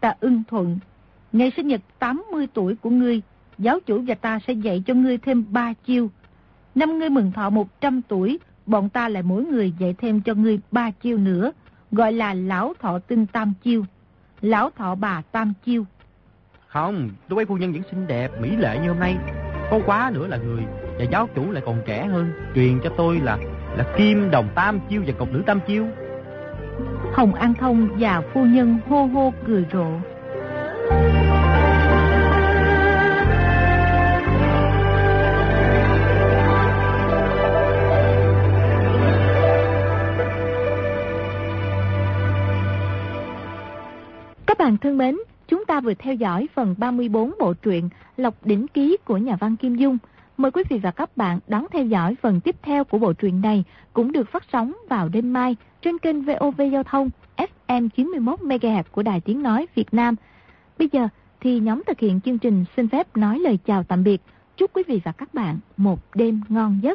Ta ưng thuận, ngày sinh nhật 80 tuổi của ngươi, giáo chủ và ta sẽ dạy cho ngươi thêm ba chiêu. Năm ngươi mừng thọ 100 tuổi, bọn ta lại mỗi người dạy thêm cho ngươi ba chiêu nữa, gọi là lão thọ tinh tam chiêu, lão thọ bà tam chiêu. Không, tôi thấy phu nhân vẫn xinh đẹp, mỹ lệ như hôm nay. Có quá nữa là người, và giáo chủ lại còn trẻ hơn, truyền cho tôi là là kim đồng tam chiêu và cọc nữ tam chiêu. Hồng An Thông và phu nhân hô hô cười rộ. Bạn thân mến, chúng ta vừa theo dõi phần 34 bộ truyện Lộc Đỉnh Ký của nhà văn Kim Dung. Mời quý vị và các bạn đón theo dõi phần tiếp theo của bộ truyện này cũng được phát sóng vào đêm mai trên kênh VOV Giao thông FM 91MHz của Đài Tiếng Nói Việt Nam. Bây giờ thì nhóm thực hiện chương trình xin phép nói lời chào tạm biệt. Chúc quý vị và các bạn một đêm ngon giấc.